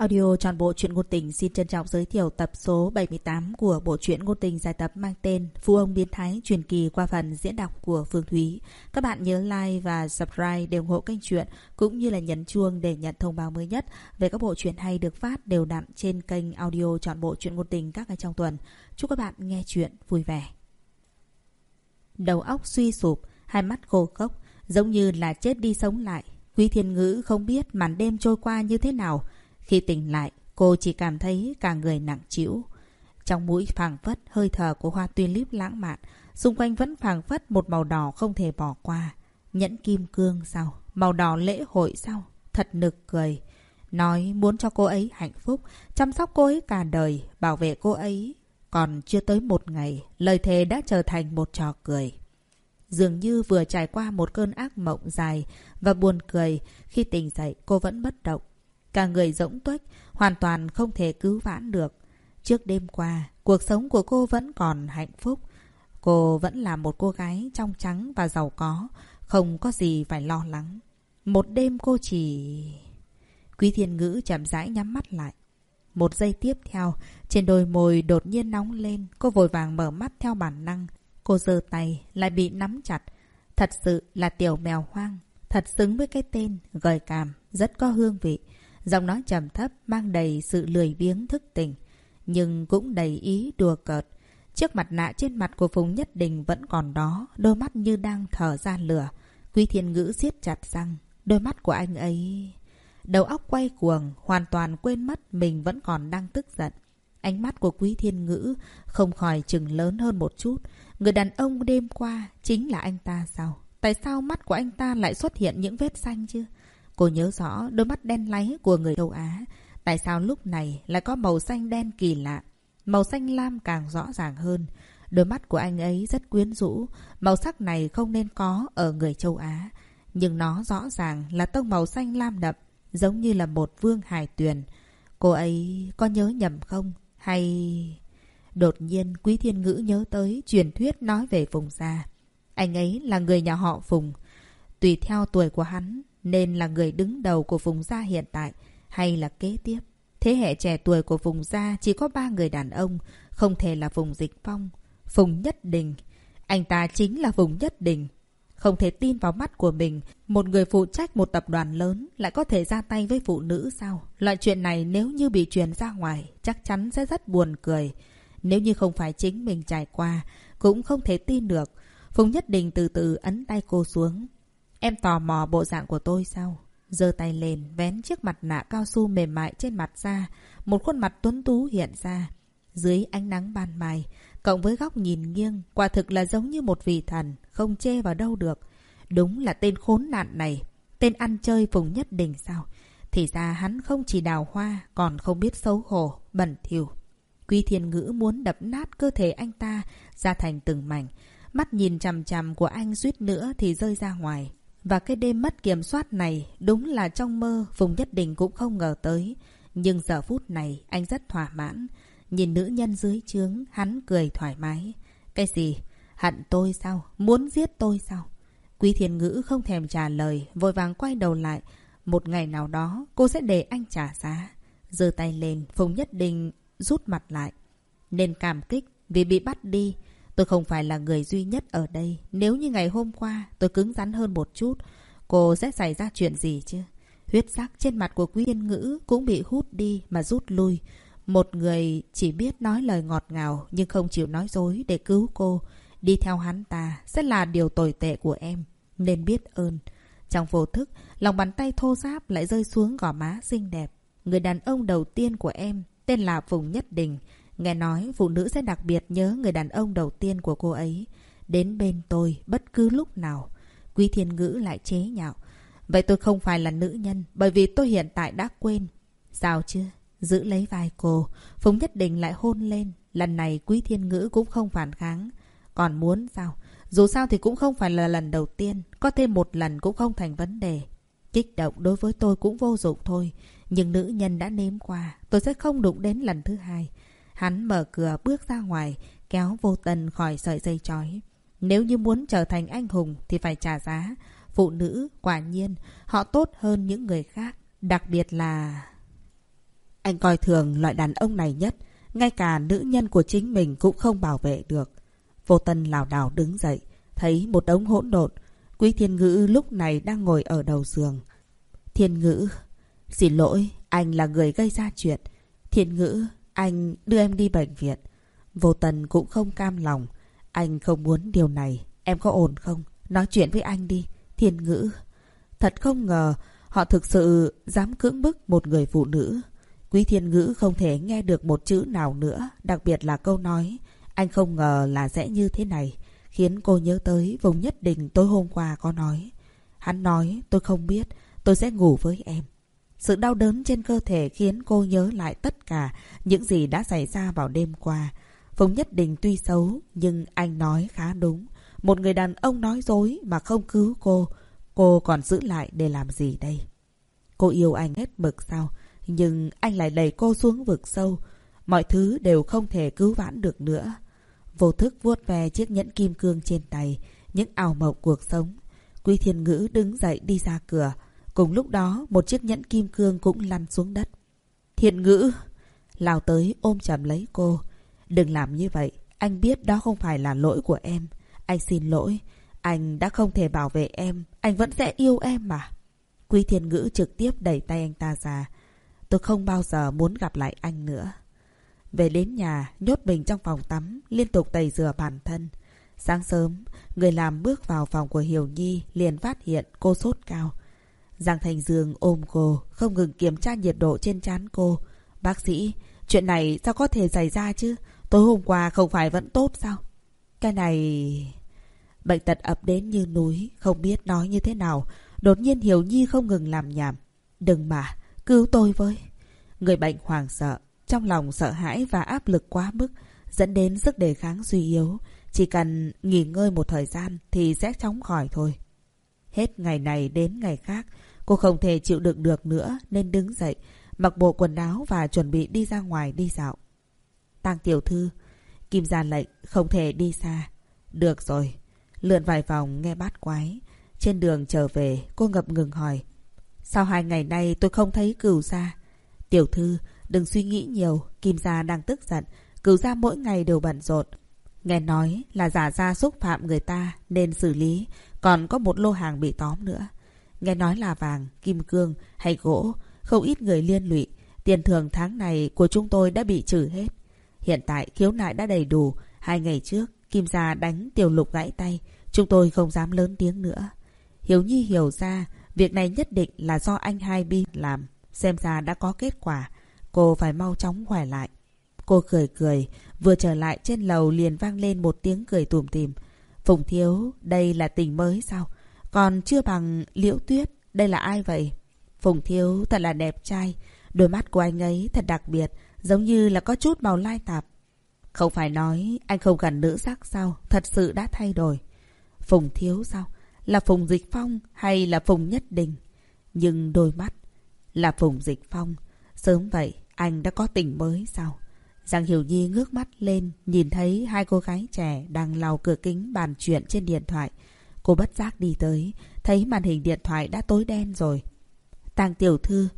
Audio tròn bộ truyện ngôn tình xin trân trọng giới thiệu tập số 78 của bộ truyện ngôn tình dài tập mang tên Phu ông biến thái truyền kỳ qua phần diễn đọc của Phương Thúy. Các bạn nhớ like và subscribe để ủng hộ kênh truyện cũng như là nhấn chuông để nhận thông báo mới nhất về các bộ truyện hay được phát đều đặn trên kênh audio tròn bộ truyện ngôn tình các ngày trong tuần. Chúc các bạn nghe truyện vui vẻ. Đầu óc suy sụp, hai mắt khô khốc, giống như là chết đi sống lại. Quý thiên ngữ không biết màn đêm trôi qua như thế nào. Khi tỉnh lại, cô chỉ cảm thấy cả người nặng trĩu. Trong mũi phảng phất hơi thở của hoa tulip lãng mạn, xung quanh vẫn phảng phất một màu đỏ không thể bỏ qua. Nhẫn kim cương sao? Màu đỏ lễ hội sao? Thật nực cười. Nói muốn cho cô ấy hạnh phúc, chăm sóc cô ấy cả đời, bảo vệ cô ấy. Còn chưa tới một ngày, lời thề đã trở thành một trò cười. Dường như vừa trải qua một cơn ác mộng dài và buồn cười, khi tỉnh dậy cô vẫn bất động. Cả người rỗng tuếch, hoàn toàn không thể cứu vãn được. Trước đêm qua, cuộc sống của cô vẫn còn hạnh phúc. Cô vẫn là một cô gái trong trắng và giàu có, không có gì phải lo lắng. Một đêm cô chỉ... Quý thiên ngữ chậm rãi nhắm mắt lại. Một giây tiếp theo, trên đôi môi đột nhiên nóng lên, cô vội vàng mở mắt theo bản năng. Cô giơ tay, lại bị nắm chặt. Thật sự là tiểu mèo hoang, thật xứng với cái tên, gợi cảm, rất có hương vị. Giọng nói trầm thấp mang đầy sự lười biếng thức tỉnh, nhưng cũng đầy ý đùa cợt. Chiếc mặt nạ trên mặt của Phùng Nhất Đình vẫn còn đó, đôi mắt như đang thở ra lửa. Quý thiên ngữ siết chặt răng, đôi mắt của anh ấy... Đầu óc quay cuồng, hoàn toàn quên mất mình vẫn còn đang tức giận. Ánh mắt của quý thiên ngữ không khỏi chừng lớn hơn một chút. Người đàn ông đêm qua chính là anh ta sao? Tại sao mắt của anh ta lại xuất hiện những vết xanh chứ? Cô nhớ rõ đôi mắt đen láy của người châu Á. Tại sao lúc này lại có màu xanh đen kỳ lạ? Màu xanh lam càng rõ ràng hơn. Đôi mắt của anh ấy rất quyến rũ. Màu sắc này không nên có ở người châu Á. Nhưng nó rõ ràng là tông màu xanh lam đậm, giống như là một vương hải tuyền. Cô ấy có nhớ nhầm không? Hay... Đột nhiên Quý Thiên Ngữ nhớ tới truyền thuyết nói về Phùng Gia. Anh ấy là người nhà họ Phùng. Tùy theo tuổi của hắn nên là người đứng đầu của vùng gia hiện tại hay là kế tiếp. Thế hệ trẻ tuổi của vùng gia chỉ có ba người đàn ông, không thể là vùng dịch phong. Phùng Nhất Đình. Anh ta chính là Phùng Nhất Đình. Không thể tin vào mắt của mình, một người phụ trách một tập đoàn lớn lại có thể ra tay với phụ nữ sao? Loại chuyện này nếu như bị truyền ra ngoài, chắc chắn sẽ rất buồn cười. Nếu như không phải chính mình trải qua, cũng không thể tin được. Phùng Nhất Đình từ từ ấn tay cô xuống. Em tò mò bộ dạng của tôi sao? giơ tay lên, vén chiếc mặt nạ cao su mềm mại trên mặt ra. Một khuôn mặt tuấn tú hiện ra. Dưới ánh nắng ban mai, cộng với góc nhìn nghiêng, quả thực là giống như một vị thần, không chê vào đâu được. Đúng là tên khốn nạn này. Tên ăn chơi Phùng Nhất đỉnh sao? Thì ra hắn không chỉ đào hoa, còn không biết xấu hổ, bẩn thỉu. Quy thiên ngữ muốn đập nát cơ thể anh ta ra thành từng mảnh. Mắt nhìn chằm chằm của anh suýt nữa thì rơi ra ngoài. Và cái đêm mất kiểm soát này đúng là trong mơ Phùng Nhất Đình cũng không ngờ tới. Nhưng giờ phút này anh rất thỏa mãn. Nhìn nữ nhân dưới trướng, hắn cười thoải mái. Cái gì? Hận tôi sao? Muốn giết tôi sao? Quý thiên ngữ không thèm trả lời, vội vàng quay đầu lại. Một ngày nào đó, cô sẽ để anh trả giá. giơ tay lên, Phùng Nhất Đình rút mặt lại. Nên cảm kích vì bị bắt đi. Tôi không phải là người duy nhất ở đây. Nếu như ngày hôm qua tôi cứng rắn hơn một chút, cô sẽ xảy ra chuyện gì chứ? Huyết sắc trên mặt của quý yên ngữ cũng bị hút đi mà rút lui. Một người chỉ biết nói lời ngọt ngào nhưng không chịu nói dối để cứu cô. Đi theo hắn ta sẽ là điều tồi tệ của em. Nên biết ơn. Trong vô thức, lòng bàn tay thô ráp lại rơi xuống gò má xinh đẹp. Người đàn ông đầu tiên của em tên là Phùng Nhất Đình. Nghe nói phụ nữ sẽ đặc biệt nhớ người đàn ông đầu tiên của cô ấy. Đến bên tôi, bất cứ lúc nào. Quý thiên ngữ lại chế nhạo. Vậy tôi không phải là nữ nhân, bởi vì tôi hiện tại đã quên. Sao chưa? Giữ lấy vai cô. Phùng Nhất Định lại hôn lên. Lần này quý thiên ngữ cũng không phản kháng. Còn muốn sao? Dù sao thì cũng không phải là lần đầu tiên. Có thêm một lần cũng không thành vấn đề. Kích động đối với tôi cũng vô dụng thôi. Nhưng nữ nhân đã nếm qua. Tôi sẽ không đụng đến lần thứ hai. Hắn mở cửa bước ra ngoài, kéo vô tần khỏi sợi dây chói. Nếu như muốn trở thành anh hùng thì phải trả giá. Phụ nữ, quả nhiên, họ tốt hơn những người khác. Đặc biệt là... Anh coi thường loại đàn ông này nhất. Ngay cả nữ nhân của chính mình cũng không bảo vệ được. Vô Tân lảo đảo đứng dậy. Thấy một đống hỗn độn. Quý Thiên Ngữ lúc này đang ngồi ở đầu giường. Thiên Ngữ, xin lỗi, anh là người gây ra chuyện. Thiên Ngữ, anh đưa em đi bệnh viện. Vô Tần cũng không cam lòng. Anh không muốn điều này. Em có ổn không? Nói chuyện với anh đi. Thiên Ngữ. Thật không ngờ, họ thực sự dám cưỡng bức một người phụ nữ. Quý Thiên Ngữ không thể nghe được một chữ nào nữa. Đặc biệt là câu nói. Anh không ngờ là sẽ như thế này. Khiến cô nhớ tới vùng nhất định tối hôm qua có nói. Hắn nói, tôi không biết. Tôi sẽ ngủ với em. Sự đau đớn trên cơ thể khiến cô nhớ lại tất cả những gì đã xảy ra vào đêm qua. Phùng Nhất Đình tuy xấu, nhưng anh nói khá đúng. Một người đàn ông nói dối mà không cứu cô, cô còn giữ lại để làm gì đây? Cô yêu anh hết mực sao? Nhưng anh lại đẩy cô xuống vực sâu. Mọi thứ đều không thể cứu vãn được nữa. Vô thức vuốt ve chiếc nhẫn kim cương trên tay, những ảo mộng cuộc sống. Quý thiên ngữ đứng dậy đi ra cửa. Cùng lúc đó, một chiếc nhẫn kim cương cũng lăn xuống đất. thiện ngữ! Lao tới ôm chầm lấy cô. Đừng làm như vậy. Anh biết đó không phải là lỗi của em. Anh xin lỗi. Anh đã không thể bảo vệ em. Anh vẫn sẽ yêu em mà. Quý thiên ngữ trực tiếp đẩy tay anh ta ra. Tôi không bao giờ muốn gặp lại anh nữa. Về đến nhà, nhốt mình trong phòng tắm, liên tục tẩy rửa bản thân. Sáng sớm, người làm bước vào phòng của Hiểu Nhi liền phát hiện cô sốt cao. Giang Thành Dương ôm cô, không ngừng kiểm tra nhiệt độ trên trán cô. Bác sĩ, chuyện này sao có thể xảy ra chứ? Tối hôm qua không phải vẫn tốt sao? Cái này... Bệnh tật ập đến như núi, không biết nói như thế nào. Đột nhiên Hiểu Nhi không ngừng làm nhảm. Đừng mà, cứu tôi với. Người bệnh hoảng sợ, trong lòng sợ hãi và áp lực quá mức, dẫn đến sức đề kháng suy yếu. Chỉ cần nghỉ ngơi một thời gian thì sẽ chóng khỏi thôi. Hết ngày này đến ngày khác, cô không thể chịu đựng được nữa nên đứng dậy, mặc bộ quần áo và chuẩn bị đi ra ngoài đi dạo. Tăng tiểu thư, Kim ra lệnh không thể đi xa. Được rồi, lượn vài vòng nghe bát quái. Trên đường trở về, cô ngập ngừng hỏi. Sao hai ngày nay tôi không thấy cửu gia? Tiểu thư, đừng suy nghĩ nhiều, Kim gia đang tức giận. Cửu gia mỗi ngày đều bận rộn. Nghe nói là giả ra xúc phạm người ta nên xử lý, còn có một lô hàng bị tóm nữa. Nghe nói là vàng, kim cương hay gỗ, không ít người liên lụy. Tiền thưởng tháng này của chúng tôi đã bị trừ hết. Hiện tại khiếu nại đã đầy đủ. Hai ngày trước, Kim Gia đánh tiểu lục gãy tay. Chúng tôi không dám lớn tiếng nữa. Hiếu Nhi hiểu ra, việc này nhất định là do anh hai Bi làm. Xem ra đã có kết quả. Cô phải mau chóng khỏe lại. Cô cười cười, vừa trở lại trên lầu liền vang lên một tiếng cười tùm tìm. Phùng Thiếu, đây là tình mới sao? Còn chưa bằng Liễu Tuyết, đây là ai vậy? Phùng Thiếu thật là đẹp trai. Đôi mắt của anh ấy thật đặc biệt, giống như là có chút màu lai tạp. Không phải nói anh không cần nữ sắc sao, thật sự đã thay đổi. Phùng Thiếu sao? Là Phùng Dịch Phong hay là Phùng Nhất Đình? Nhưng đôi mắt là Phùng Dịch Phong. Sớm vậy, anh đã có tình mới sao? Giang Hiểu Nhi ngước mắt lên, nhìn thấy hai cô gái trẻ đang lau cửa kính bàn chuyện trên điện thoại. Cô bất giác đi tới, thấy màn hình điện thoại đã tối đen rồi. Tàng tiểu thư,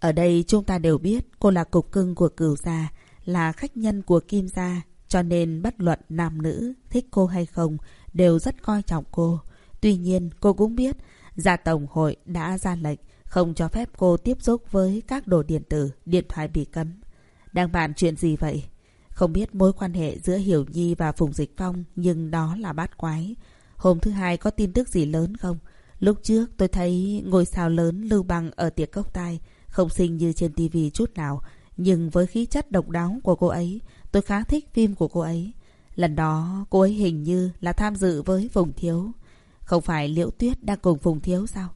ở đây chúng ta đều biết cô là cục cưng của cửu gia, là khách nhân của kim gia, cho nên bất luận nam nữ thích cô hay không đều rất coi trọng cô. Tuy nhiên cô cũng biết gia tổng hội đã ra lệnh không cho phép cô tiếp xúc với các đồ điện tử, điện thoại bị cấm. Đang bàn chuyện gì vậy? Không biết mối quan hệ giữa Hiểu Nhi và Phùng Dịch Phong nhưng đó là bát quái. Hôm thứ hai có tin tức gì lớn không? Lúc trước tôi thấy ngôi sao lớn lưu bằng ở tiệc cốc tai không xinh như trên tivi chút nào. Nhưng với khí chất độc đáo của cô ấy, tôi khá thích phim của cô ấy. Lần đó cô ấy hình như là tham dự với Phùng Thiếu. Không phải Liễu Tuyết đang cùng Phùng Thiếu sao?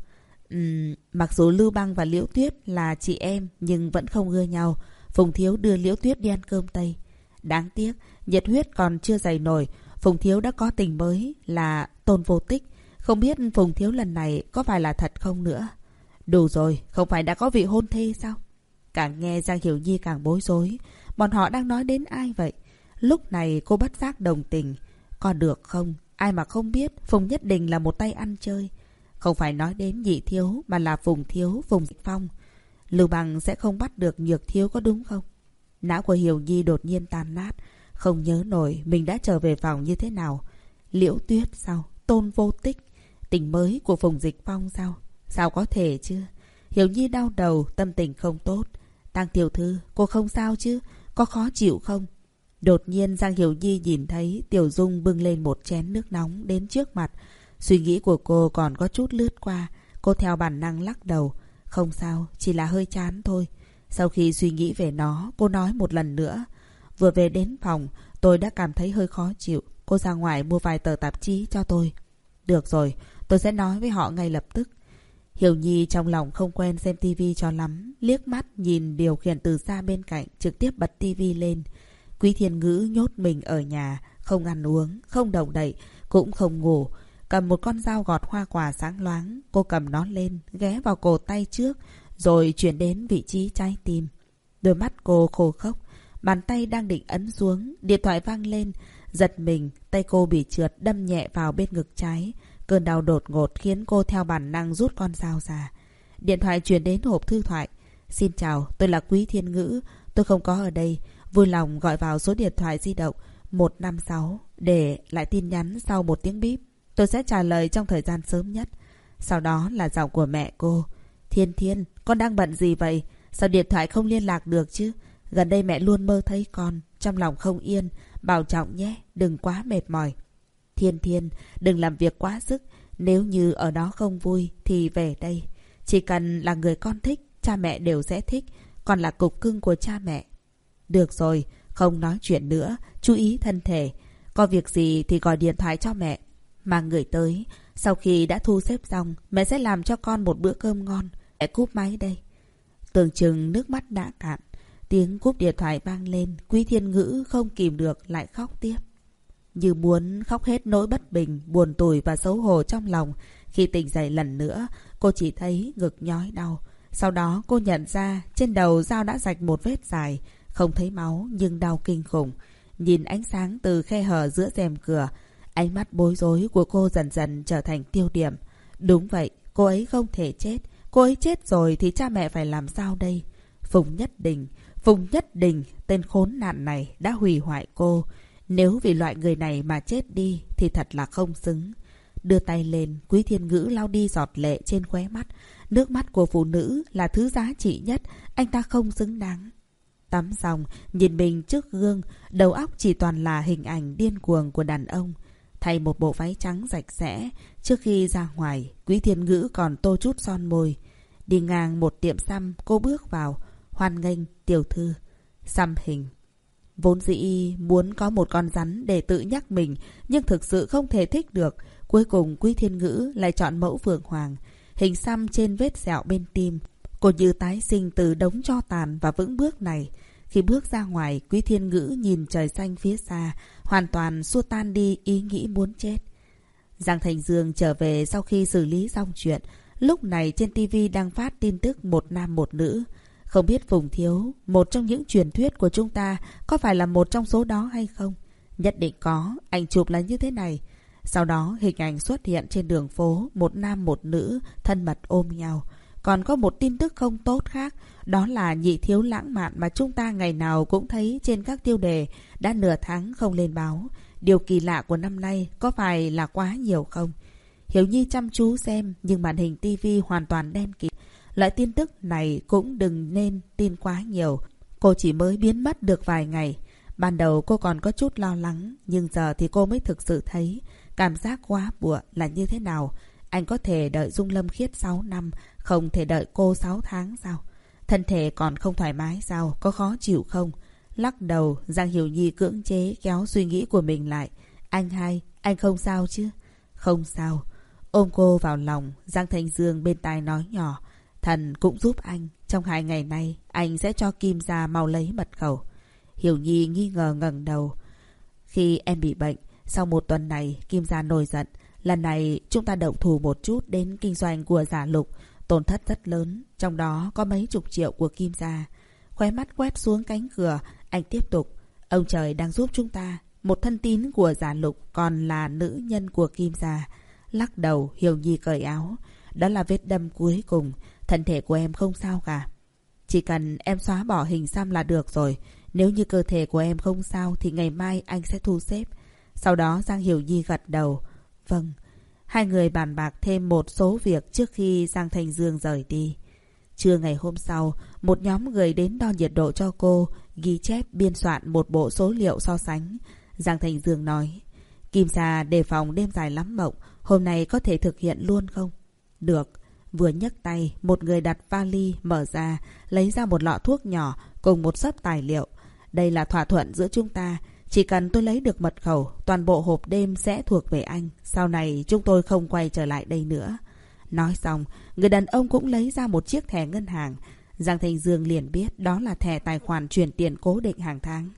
Uhm, mặc dù Lưu Băng và Liễu Tuyết là chị em nhưng vẫn không ưa nhau. Phùng Thiếu đưa Liễu Tuyết đi ăn cơm Tây. Đáng tiếc, nhiệt huyết còn chưa dày nổi. Phùng Thiếu đã có tình mới là Tôn Vô Tích. Không biết Phùng Thiếu lần này có phải là thật không nữa. Đủ rồi, không phải đã có vị hôn thê sao? Càng nghe Giang Hiểu Nhi càng bối rối. Bọn họ đang nói đến ai vậy? Lúc này cô bất giác đồng tình. Có được không? Ai mà không biết Phùng Nhất Đình là một tay ăn chơi. Không phải nói đến nhị thiếu mà là Phùng Thiếu, Phùng Dịch Phong. Lưu Bằng sẽ không bắt được nhược thiếu có đúng không? Não của Hiểu Nhi đột nhiên tan nát. Không nhớ nổi mình đã trở về phòng như thế nào. Liễu tuyết sao? Tôn vô tích. Tình mới của Phùng Dịch Phong sao? Sao có thể chứ? Hiểu Nhi đau đầu, tâm tình không tốt. Tăng tiểu thư, cô không sao chứ? Có khó chịu không? Đột nhiên Giang Hiểu Nhi nhìn thấy Tiểu Dung bưng lên một chén nước nóng đến trước mặt. Suy nghĩ của cô còn có chút lướt qua. Cô theo bản năng lắc đầu. Không sao, chỉ là hơi chán thôi. Sau khi suy nghĩ về nó, cô nói một lần nữa. Vừa về đến phòng, tôi đã cảm thấy hơi khó chịu. Cô ra ngoài mua vài tờ tạp chí cho tôi. Được rồi, tôi sẽ nói với họ ngay lập tức. Hiểu Nhi trong lòng không quen xem tivi cho lắm. Liếc mắt nhìn điều khiển từ xa bên cạnh, trực tiếp bật tivi lên. Quý Thiên Ngữ nhốt mình ở nhà, không ăn uống, không động đậy, cũng không ngủ. Cầm một con dao gọt hoa quả sáng loáng, cô cầm nó lên, ghé vào cổ tay trước, rồi chuyển đến vị trí trái tim. Đôi mắt cô khô khốc, bàn tay đang định ấn xuống, điện thoại vang lên. Giật mình, tay cô bị trượt đâm nhẹ vào bên ngực trái. Cơn đau đột ngột khiến cô theo bản năng rút con dao ra. Điện thoại chuyển đến hộp thư thoại. Xin chào, tôi là Quý Thiên Ngữ. Tôi không có ở đây. Vui lòng gọi vào số điện thoại di động 156 để lại tin nhắn sau một tiếng bíp. Tôi sẽ trả lời trong thời gian sớm nhất. Sau đó là giọng của mẹ cô. Thiên Thiên, con đang bận gì vậy? Sao điện thoại không liên lạc được chứ? Gần đây mẹ luôn mơ thấy con, trong lòng không yên. Bảo trọng nhé, đừng quá mệt mỏi. Thiên Thiên, đừng làm việc quá sức. Nếu như ở đó không vui thì về đây. Chỉ cần là người con thích, cha mẹ đều sẽ thích. Còn là cục cưng của cha mẹ. Được rồi, không nói chuyện nữa, chú ý thân thể. Có việc gì thì gọi điện thoại cho mẹ. Mang người tới, sau khi đã thu xếp xong, mẹ sẽ làm cho con một bữa cơm ngon. Mẹ cúp máy đây. Tưởng chừng nước mắt đã cạn. Tiếng cúp điện thoại vang lên, Quý Thiên Ngữ không kìm được lại khóc tiếp. Như muốn khóc hết nỗi bất bình, buồn tủi và xấu hổ trong lòng. Khi tỉnh dậy lần nữa, cô chỉ thấy ngực nhói đau. Sau đó cô nhận ra trên đầu dao đã rạch một vết dài. Không thấy máu nhưng đau kinh khủng. Nhìn ánh sáng từ khe hở giữa rèm cửa, ánh mắt bối rối của cô dần dần trở thành tiêu điểm. Đúng vậy, cô ấy không thể chết. Cô ấy chết rồi thì cha mẹ phải làm sao đây? Phùng Nhất Đình, Phùng Nhất Đình, tên khốn nạn này đã hủy hoại cô. Nếu vì loại người này mà chết đi thì thật là không xứng. Đưa tay lên, Quý Thiên Ngữ lau đi giọt lệ trên khóe mắt. Nước mắt của phụ nữ là thứ giá trị nhất, anh ta không xứng đáng. Tắm xong, nhìn mình trước gương, đầu óc chỉ toàn là hình ảnh điên cuồng của đàn ông. Thay một bộ váy trắng rạch rẽ, trước khi ra ngoài, Quý Thiên Ngữ còn tô chút son môi. Đi ngang một tiệm xăm, cô bước vào, hoan nghênh, tiểu thư. Xăm hình. Vốn dĩ muốn có một con rắn để tự nhắc mình, nhưng thực sự không thể thích được. Cuối cùng Quý Thiên Ngữ lại chọn mẫu Phượng Hoàng. Hình xăm trên vết sẹo bên tim. Cô như tái sinh từ đống cho tàn và vững bước này. Khi bước ra ngoài, Quý Thiên Ngữ nhìn trời xanh phía xa, hoàn toàn xua tan đi ý nghĩ muốn chết. Giang Thành Dương trở về sau khi xử lý xong chuyện. Lúc này trên tivi đang phát tin tức một nam một nữ. Không biết Phùng Thiếu, một trong những truyền thuyết của chúng ta, có phải là một trong số đó hay không? Nhất định có, ảnh chụp là như thế này. Sau đó hình ảnh xuất hiện trên đường phố, một nam một nữ, thân mật ôm nhau. Còn có một tin tức không tốt khác, đó là nhị thiếu lãng mạn mà chúng ta ngày nào cũng thấy trên các tiêu đề đã nửa tháng không lên báo. Điều kỳ lạ của năm nay có phải là quá nhiều không? Hiểu Nhi chăm chú xem nhưng màn hình tivi hoàn toàn đen kịt. Loại tin tức này cũng đừng nên tin quá nhiều. Cô chỉ mới biến mất được vài ngày. Ban đầu cô còn có chút lo lắng, nhưng giờ thì cô mới thực sự thấy cảm giác quá bụa là như thế nào. Anh có thể đợi Dung Lâm Khiết 6 năm, không thể đợi cô 6 tháng sao? Thân thể còn không thoải mái sao? Có khó chịu không? Lắc đầu, Giang Hiểu Nhi cưỡng chế kéo suy nghĩ của mình lại. Anh hai, anh không sao chứ? Không sao. Ôm cô vào lòng, Giang thanh Dương bên tai nói nhỏ. Thần cũng giúp anh. Trong hai ngày nay, anh sẽ cho Kim ra mau lấy mật khẩu. Hiểu Nhi nghi ngờ ngẩng đầu. Khi em bị bệnh, sau một tuần này, Kim gia nổi giận. Lần này, chúng ta động thủ một chút đến kinh doanh của giả lục. Tổn thất rất lớn, trong đó có mấy chục triệu của Kim gia. Khóe mắt quét xuống cánh cửa, anh tiếp tục. Ông trời đang giúp chúng ta. Một thân tín của giả lục còn là nữ nhân của Kim gia. Lắc đầu, Hiểu Nhi cởi áo. Đó là vết đâm cuối cùng. Thân thể của em không sao cả. Chỉ cần em xóa bỏ hình xăm là được rồi. Nếu như cơ thể của em không sao thì ngày mai anh sẽ thu xếp. Sau đó Giang Hiểu Nhi gật đầu. Vâng. Hai người bàn bạc thêm một số việc trước khi Giang Thành Dương rời đi. Trưa ngày hôm sau, một nhóm người đến đo nhiệt độ cho cô, ghi chép biên soạn một bộ số liệu so sánh. Giang Thành Dương nói, Kim Sa đề phòng đêm dài lắm mộng, hôm nay có thể thực hiện luôn không? Được. Vừa nhấc tay, một người đặt vali mở ra, lấy ra một lọ thuốc nhỏ cùng một sấp tài liệu. Đây là thỏa thuận giữa chúng ta. Chỉ cần tôi lấy được mật khẩu, toàn bộ hộp đêm sẽ thuộc về anh. Sau này chúng tôi không quay trở lại đây nữa. Nói xong, người đàn ông cũng lấy ra một chiếc thẻ ngân hàng. Giang Thành Dương liền biết đó là thẻ tài khoản chuyển tiền cố định hàng tháng.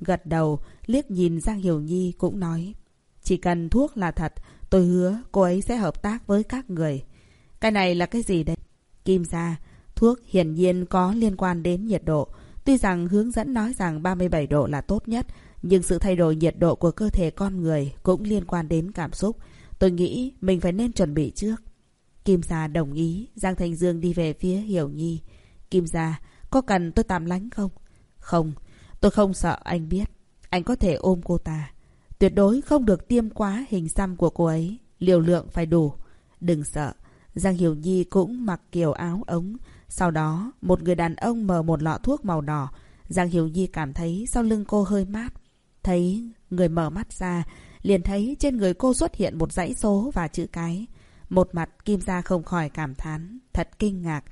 Gật đầu, liếc nhìn Giang Hiểu Nhi cũng nói. Chỉ cần thuốc là thật, tôi hứa cô ấy sẽ hợp tác với các người. Cái này là cái gì đấy? Kim ra, thuốc hiển nhiên có liên quan đến nhiệt độ. Tuy rằng hướng dẫn nói rằng 37 độ là tốt nhất, nhưng sự thay đổi nhiệt độ của cơ thể con người cũng liên quan đến cảm xúc. Tôi nghĩ mình phải nên chuẩn bị trước. Kim Gia đồng ý, Giang Thành Dương đi về phía Hiểu Nhi. Kim Gia, có cần tôi tạm lánh không? Không, tôi không sợ anh biết. Anh có thể ôm cô ta. Tuyệt đối không được tiêm quá hình xăm của cô ấy. Liều lượng phải đủ. Đừng sợ. Giang Hiểu Nhi cũng mặc kiểu áo ống. Sau đó, một người đàn ông mở một lọ thuốc màu đỏ. Giang Hiểu Nhi cảm thấy sau lưng cô hơi mát. Thấy người mở mắt ra, liền thấy trên người cô xuất hiện một dãy số và chữ cái. Một mặt Kim Gia không khỏi cảm thán, thật kinh ngạc.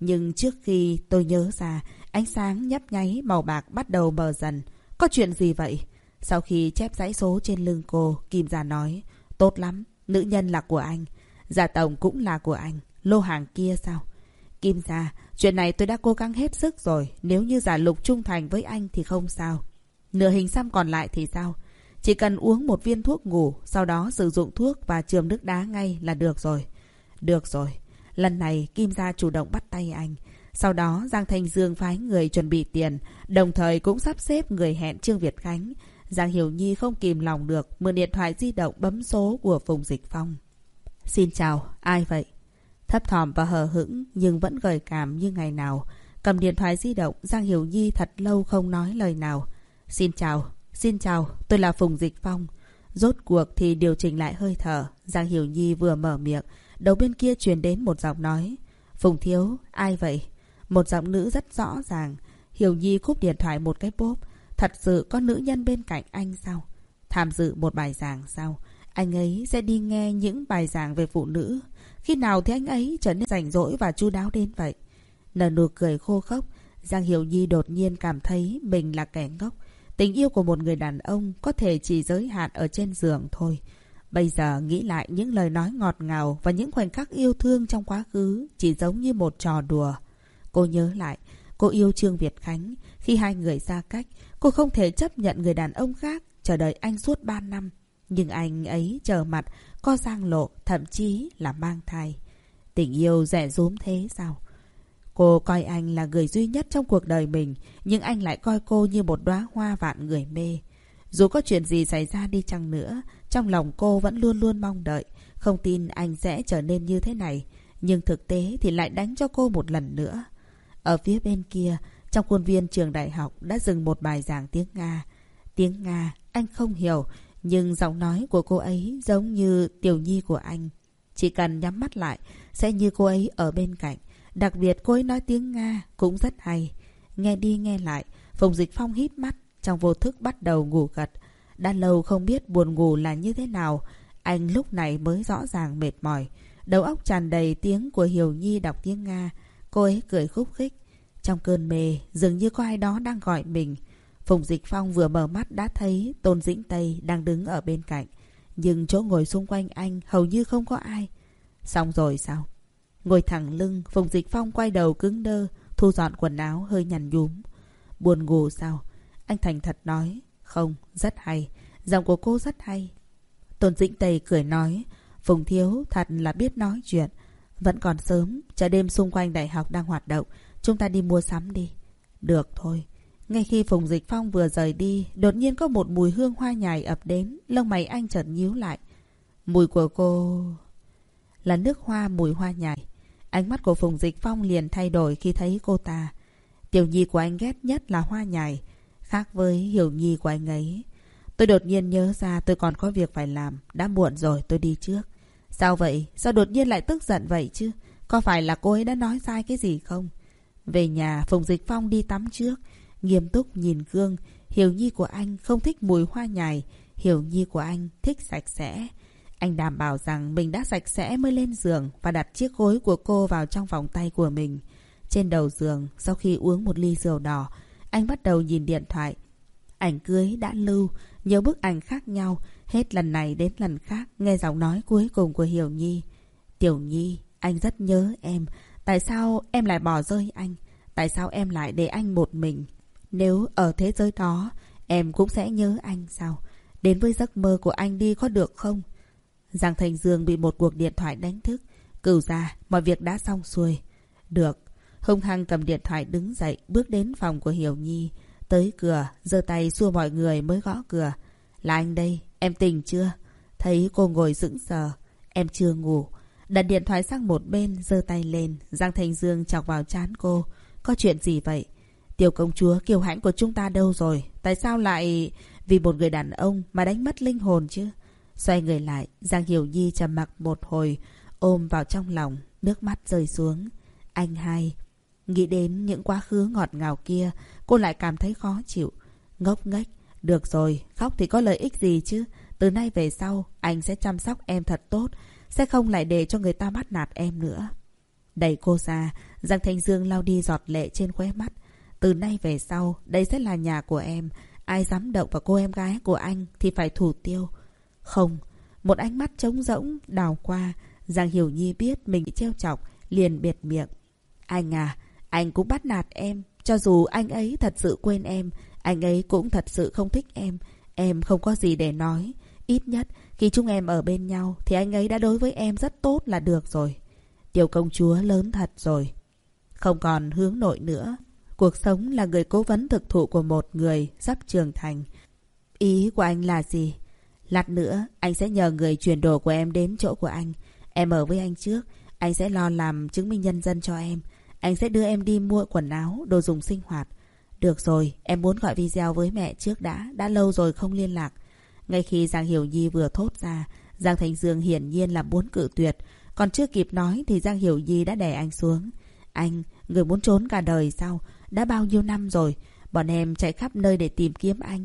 Nhưng trước khi tôi nhớ ra, ánh sáng nhấp nháy màu bạc bắt đầu mờ dần. Có chuyện gì vậy? Sau khi chép dãy số trên lưng cô, Kim Gia nói, tốt lắm, nữ nhân là của anh. Gia tổng cũng là của anh. Lô hàng kia sao? Kim Gia, chuyện này tôi đã cố gắng hết sức rồi. Nếu như giả lục trung thành với anh thì không sao. Nửa hình xăm còn lại thì sao? Chỉ cần uống một viên thuốc ngủ, sau đó sử dụng thuốc và chườm nước đá ngay là được rồi. Được rồi. Lần này Kim Gia chủ động bắt tay anh. Sau đó Giang Thanh Dương phái người chuẩn bị tiền, đồng thời cũng sắp xếp người hẹn Trương Việt Khánh. Giang Hiểu Nhi không kìm lòng được, mượn điện thoại di động bấm số của Phùng Dịch Phong. Xin chào, ai vậy? Thấp thỏm và hờ hững nhưng vẫn gợi cảm như ngày nào. Cầm điện thoại di động, Giang Hiểu Nhi thật lâu không nói lời nào. Xin chào, xin chào, tôi là Phùng Dịch Phong. Rốt cuộc thì điều chỉnh lại hơi thở. Giang Hiểu Nhi vừa mở miệng, đầu bên kia truyền đến một giọng nói. Phùng Thiếu, ai vậy? Một giọng nữ rất rõ ràng. Hiểu Nhi cúp điện thoại một cái bốp. Thật sự có nữ nhân bên cạnh anh sao? Tham dự một bài giảng sao? Anh ấy sẽ đi nghe những bài giảng về phụ nữ. Khi nào thì anh ấy trở nên rảnh rỗi và chu đáo đến vậy? Nở nụ cười khô khốc, Giang Hiểu Nhi đột nhiên cảm thấy mình là kẻ ngốc. Tình yêu của một người đàn ông có thể chỉ giới hạn ở trên giường thôi. Bây giờ nghĩ lại những lời nói ngọt ngào và những khoảnh khắc yêu thương trong quá khứ chỉ giống như một trò đùa. Cô nhớ lại, cô yêu Trương Việt Khánh. Khi hai người xa cách, cô không thể chấp nhận người đàn ông khác chờ đợi anh suốt ba năm. Nhưng anh ấy chờ mặt, có giang lộ, thậm chí là mang thai. Tình yêu rẻ rúm thế sao? Cô coi anh là người duy nhất trong cuộc đời mình, nhưng anh lại coi cô như một đóa hoa vạn người mê. Dù có chuyện gì xảy ra đi chăng nữa, trong lòng cô vẫn luôn luôn mong đợi, không tin anh sẽ trở nên như thế này. Nhưng thực tế thì lại đánh cho cô một lần nữa. Ở phía bên kia, trong khuôn viên trường đại học đã dừng một bài giảng tiếng Nga. Tiếng Nga, anh không hiểu, nhưng giọng nói của cô ấy giống như tiểu nhi của anh. Chỉ cần nhắm mắt lại, sẽ như cô ấy ở bên cạnh. Đặc biệt cô ấy nói tiếng Nga cũng rất hay. Nghe đi nghe lại, Phùng Dịch Phong hít mắt, trong vô thức bắt đầu ngủ gật. Đã lâu không biết buồn ngủ là như thế nào, anh lúc này mới rõ ràng mệt mỏi. Đầu óc tràn đầy tiếng của Hiểu Nhi đọc tiếng Nga. Cô ấy cười khúc khích. Trong cơn mê, dường như có ai đó đang gọi mình. Phùng Dịch Phong vừa mở mắt đã thấy Tôn Dĩnh Tây đang đứng ở bên cạnh. Nhưng chỗ ngồi xung quanh anh hầu như không có ai. Xong rồi sao? Ngồi thẳng lưng, Phùng Dịch Phong quay đầu cứng đơ, thu dọn quần áo hơi nhằn nhúm. Buồn ngủ sao? Anh thành thật nói. Không, rất hay. Giọng của cô rất hay. Tôn Dĩnh Tây cười nói. Phùng Thiếu thật là biết nói chuyện. Vẫn còn sớm, chợ đêm xung quanh đại học đang hoạt động. Chúng ta đi mua sắm đi. Được thôi. Ngay khi Phùng Dịch Phong vừa rời đi, đột nhiên có một mùi hương hoa nhài ập đến, lông mày anh chợt nhíu lại. Mùi của cô... Là nước hoa mùi hoa nhài. Ánh mắt của Phùng Dịch Phong liền thay đổi khi thấy cô ta. Tiểu nhi của anh ghét nhất là hoa nhài. Khác với hiểu nhi của anh ấy. Tôi đột nhiên nhớ ra tôi còn có việc phải làm. Đã muộn rồi tôi đi trước. Sao vậy? Sao đột nhiên lại tức giận vậy chứ? Có phải là cô ấy đã nói sai cái gì không? Về nhà, Phùng Dịch Phong đi tắm trước. Nghiêm túc nhìn gương. Hiểu nhi của anh không thích mùi hoa nhài. Hiểu nhi của anh thích sạch sẽ. Anh đảm bảo rằng mình đã sạch sẽ mới lên giường và đặt chiếc gối của cô vào trong vòng tay của mình. Trên đầu giường, sau khi uống một ly rượu đỏ, anh bắt đầu nhìn điện thoại. Ảnh cưới đã lưu, nhiều bức ảnh khác nhau, hết lần này đến lần khác, nghe giọng nói cuối cùng của Hiểu Nhi. Tiểu Nhi, anh rất nhớ em. Tại sao em lại bỏ rơi anh? Tại sao em lại để anh một mình? Nếu ở thế giới đó, em cũng sẽ nhớ anh sao? Đến với giấc mơ của anh đi có được không? Giang Thành Dương bị một cuộc điện thoại đánh thức. Cửu ra, mọi việc đã xong xuôi. Được. Hung hăng cầm điện thoại đứng dậy, bước đến phòng của Hiểu Nhi. Tới cửa, giơ tay xua mọi người mới gõ cửa. Là anh đây, em tỉnh chưa? Thấy cô ngồi dững sờ. Em chưa ngủ. Đặt điện thoại sang một bên, giơ tay lên. Giang Thành Dương chọc vào chán cô. Có chuyện gì vậy? Tiểu công chúa kiều hãnh của chúng ta đâu rồi? Tại sao lại vì một người đàn ông mà đánh mất linh hồn chứ? Xoay người lại, Giang Hiểu Nhi trầm mặc một hồi, ôm vào trong lòng, nước mắt rơi xuống. Anh hai. Nghĩ đến những quá khứ ngọt ngào kia, cô lại cảm thấy khó chịu. Ngốc nghếch. Được rồi, khóc thì có lợi ích gì chứ? Từ nay về sau, anh sẽ chăm sóc em thật tốt, sẽ không lại để cho người ta bắt nạt em nữa. Đẩy cô ra, Giang Thanh Dương lau đi giọt lệ trên khóe mắt. Từ nay về sau, đây sẽ là nhà của em. Ai dám động vào cô em gái của anh thì phải thủ tiêu. Không, một ánh mắt trống rỗng đào qua. Giang Hiểu Nhi biết mình bị treo chọc, liền biệt miệng. Anh à, anh cũng bắt nạt em. Cho dù anh ấy thật sự quên em, anh ấy cũng thật sự không thích em. Em không có gì để nói. Ít nhất, khi chúng em ở bên nhau, thì anh ấy đã đối với em rất tốt là được rồi. Tiểu công chúa lớn thật rồi. Không còn hướng nội nữa. Cuộc sống là người cố vấn thực thụ của một người sắp trưởng thành. Ý của anh là gì? Lát nữa, anh sẽ nhờ người chuyển đồ của em đến chỗ của anh. Em ở với anh trước. Anh sẽ lo làm chứng minh nhân dân cho em. Anh sẽ đưa em đi mua quần áo, đồ dùng sinh hoạt. Được rồi, em muốn gọi video với mẹ trước đã. Đã lâu rồi không liên lạc. Ngay khi Giang Hiểu Nhi vừa thốt ra, Giang Thành Dương hiển nhiên là muốn cự tuyệt. Còn chưa kịp nói thì Giang Hiểu Nhi đã đè anh xuống. Anh, người muốn trốn cả đời sao? Đã bao nhiêu năm rồi? Bọn em chạy khắp nơi để tìm kiếm anh.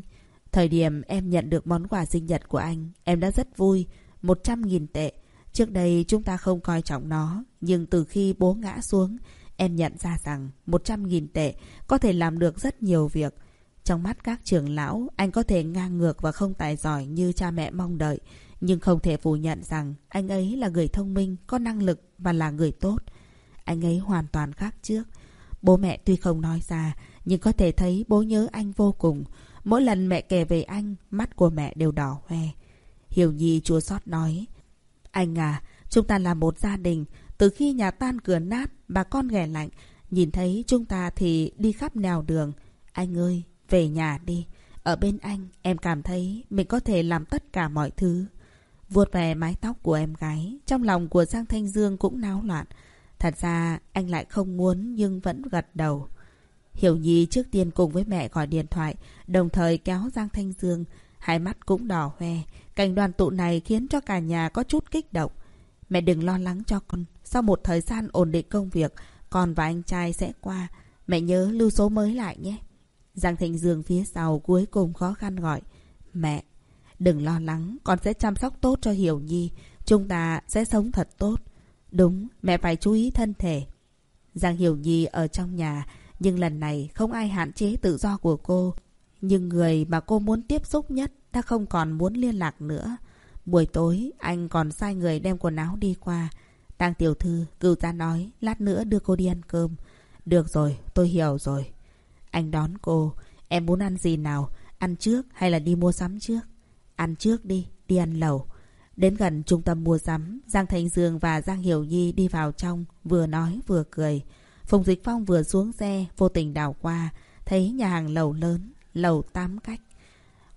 Thời điểm em nhận được món quà sinh nhật của anh, em đã rất vui. 100.000 tệ. Trước đây chúng ta không coi trọng nó. Nhưng từ khi bố ngã xuống, em nhận ra rằng 100.000 tệ có thể làm được rất nhiều việc. Trong mắt các trưởng lão, anh có thể ngang ngược và không tài giỏi như cha mẹ mong đợi. Nhưng không thể phủ nhận rằng anh ấy là người thông minh, có năng lực và là người tốt. Anh ấy hoàn toàn khác trước. Bố mẹ tuy không nói ra, nhưng có thể thấy bố nhớ anh vô cùng. Mỗi lần mẹ kể về anh, mắt của mẹ đều đỏ hoe. Hiểu Nhi chua xót nói. Anh à, chúng ta là một gia đình. Từ khi nhà tan cửa nát, bà con ghẻ lạnh. Nhìn thấy chúng ta thì đi khắp nèo đường. Anh ơi, về nhà đi. Ở bên anh, em cảm thấy mình có thể làm tất cả mọi thứ. Vuốt về mái tóc của em gái, trong lòng của Giang Thanh Dương cũng náo loạn. Thật ra anh lại không muốn nhưng vẫn gật đầu. Hiểu Nhi trước tiên cùng với mẹ gọi điện thoại, đồng thời kéo Giang Thanh Dương. Hai mắt cũng đỏ hoe. Cảnh đoàn tụ này khiến cho cả nhà có chút kích động. Mẹ đừng lo lắng cho con. Sau một thời gian ổn định công việc, con và anh trai sẽ qua. Mẹ nhớ lưu số mới lại nhé. Giang Thanh Dương phía sau cuối cùng khó khăn gọi. Mẹ, đừng lo lắng, con sẽ chăm sóc tốt cho Hiểu Nhi. Chúng ta sẽ sống thật tốt. Đúng, mẹ phải chú ý thân thể. Giang Hiểu Nhi ở trong nhà, nhưng lần này không ai hạn chế tự do của cô. Nhưng người mà cô muốn tiếp xúc nhất đã không còn muốn liên lạc nữa. Buổi tối, anh còn sai người đem quần áo đi qua. Tăng tiểu thư, cựu ta nói, lát nữa đưa cô đi ăn cơm. Được rồi, tôi hiểu rồi. Anh đón cô. Em muốn ăn gì nào? Ăn trước hay là đi mua sắm trước? Ăn trước đi, đi ăn lẩu. Đến gần trung tâm mua sắm, Giang Thành Dương và Giang Hiểu Nhi đi vào trong, vừa nói vừa cười. Phùng Dịch Phong vừa xuống xe, vô tình đảo qua, thấy nhà hàng lầu lớn, lầu tám cách.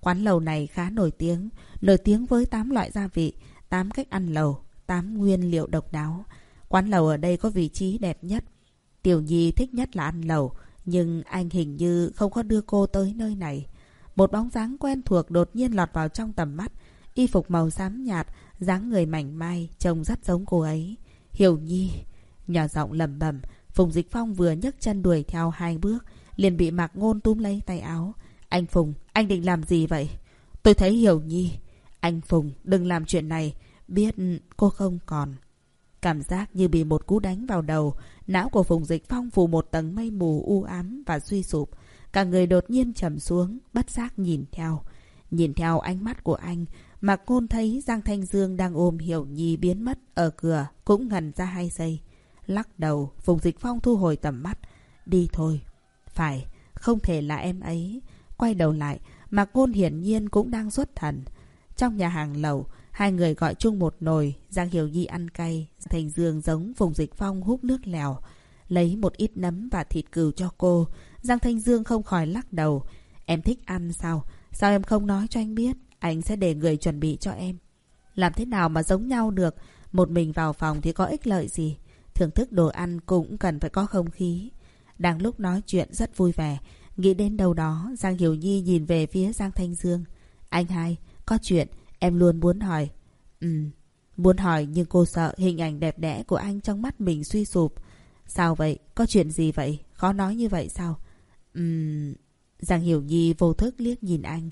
Quán lầu này khá nổi tiếng, nổi tiếng với 8 loại gia vị, 8 cách ăn lẩu, 8 nguyên liệu độc đáo. Quán lầu ở đây có vị trí đẹp nhất. Tiểu Nhi thích nhất là ăn lẩu, Nhưng anh hình như không có đưa cô tới nơi này. Một bóng dáng quen thuộc đột nhiên lọt vào trong tầm mắt. Y phục màu xám nhạt, dáng người mảnh mai, trông rất giống cô ấy. Hiểu Nhi. Nhỏ giọng lầm bầm, Phùng Dịch Phong vừa nhấc chân đuổi theo hai bước, liền bị Mạc Ngôn túm lấy tay áo. Anh Phùng, anh định làm gì vậy? Tôi thấy Hiểu Nhi. Anh Phùng, đừng làm chuyện này. Biết cô không còn. Cảm giác như bị một cú đánh vào đầu. Não của Phùng Dịch Phong phủ một tầng mây mù u ám và suy sụp. Cả người đột nhiên trầm xuống, bất giác nhìn theo. Nhìn theo ánh mắt của anh, Mạc côn thấy Giang Thanh Dương đang ôm Hiểu Nhi biến mất ở cửa, cũng ngần ra hai giây. Lắc đầu, Phùng Dịch Phong thu hồi tầm mắt. Đi thôi. Phải, không thể là em ấy. Quay đầu lại, Mạc côn hiển nhiên cũng đang xuất thần. Trong nhà hàng lầu, hai người gọi chung một nồi, Giang Hiểu Nhi ăn cay, Thành Dương giống Phùng Dịch Phong hút nước lèo. Lấy một ít nấm và thịt cừu cho cô. Giang Thanh Dương không khỏi lắc đầu. Em thích ăn sao? Sao em không nói cho anh biết? Anh sẽ để người chuẩn bị cho em. Làm thế nào mà giống nhau được? Một mình vào phòng thì có ích lợi gì? Thưởng thức đồ ăn cũng cần phải có không khí. Đang lúc nói chuyện rất vui vẻ. Nghĩ đến đâu đó, Giang Hiểu Nhi nhìn về phía Giang Thanh Dương. Anh hai, có chuyện, em luôn muốn hỏi. Ừ, muốn hỏi nhưng cô sợ hình ảnh đẹp đẽ của anh trong mắt mình suy sụp. Sao vậy? Có chuyện gì vậy? Khó nói như vậy sao? Ừm... Giang Hiểu Nhi vô thức liếc nhìn anh.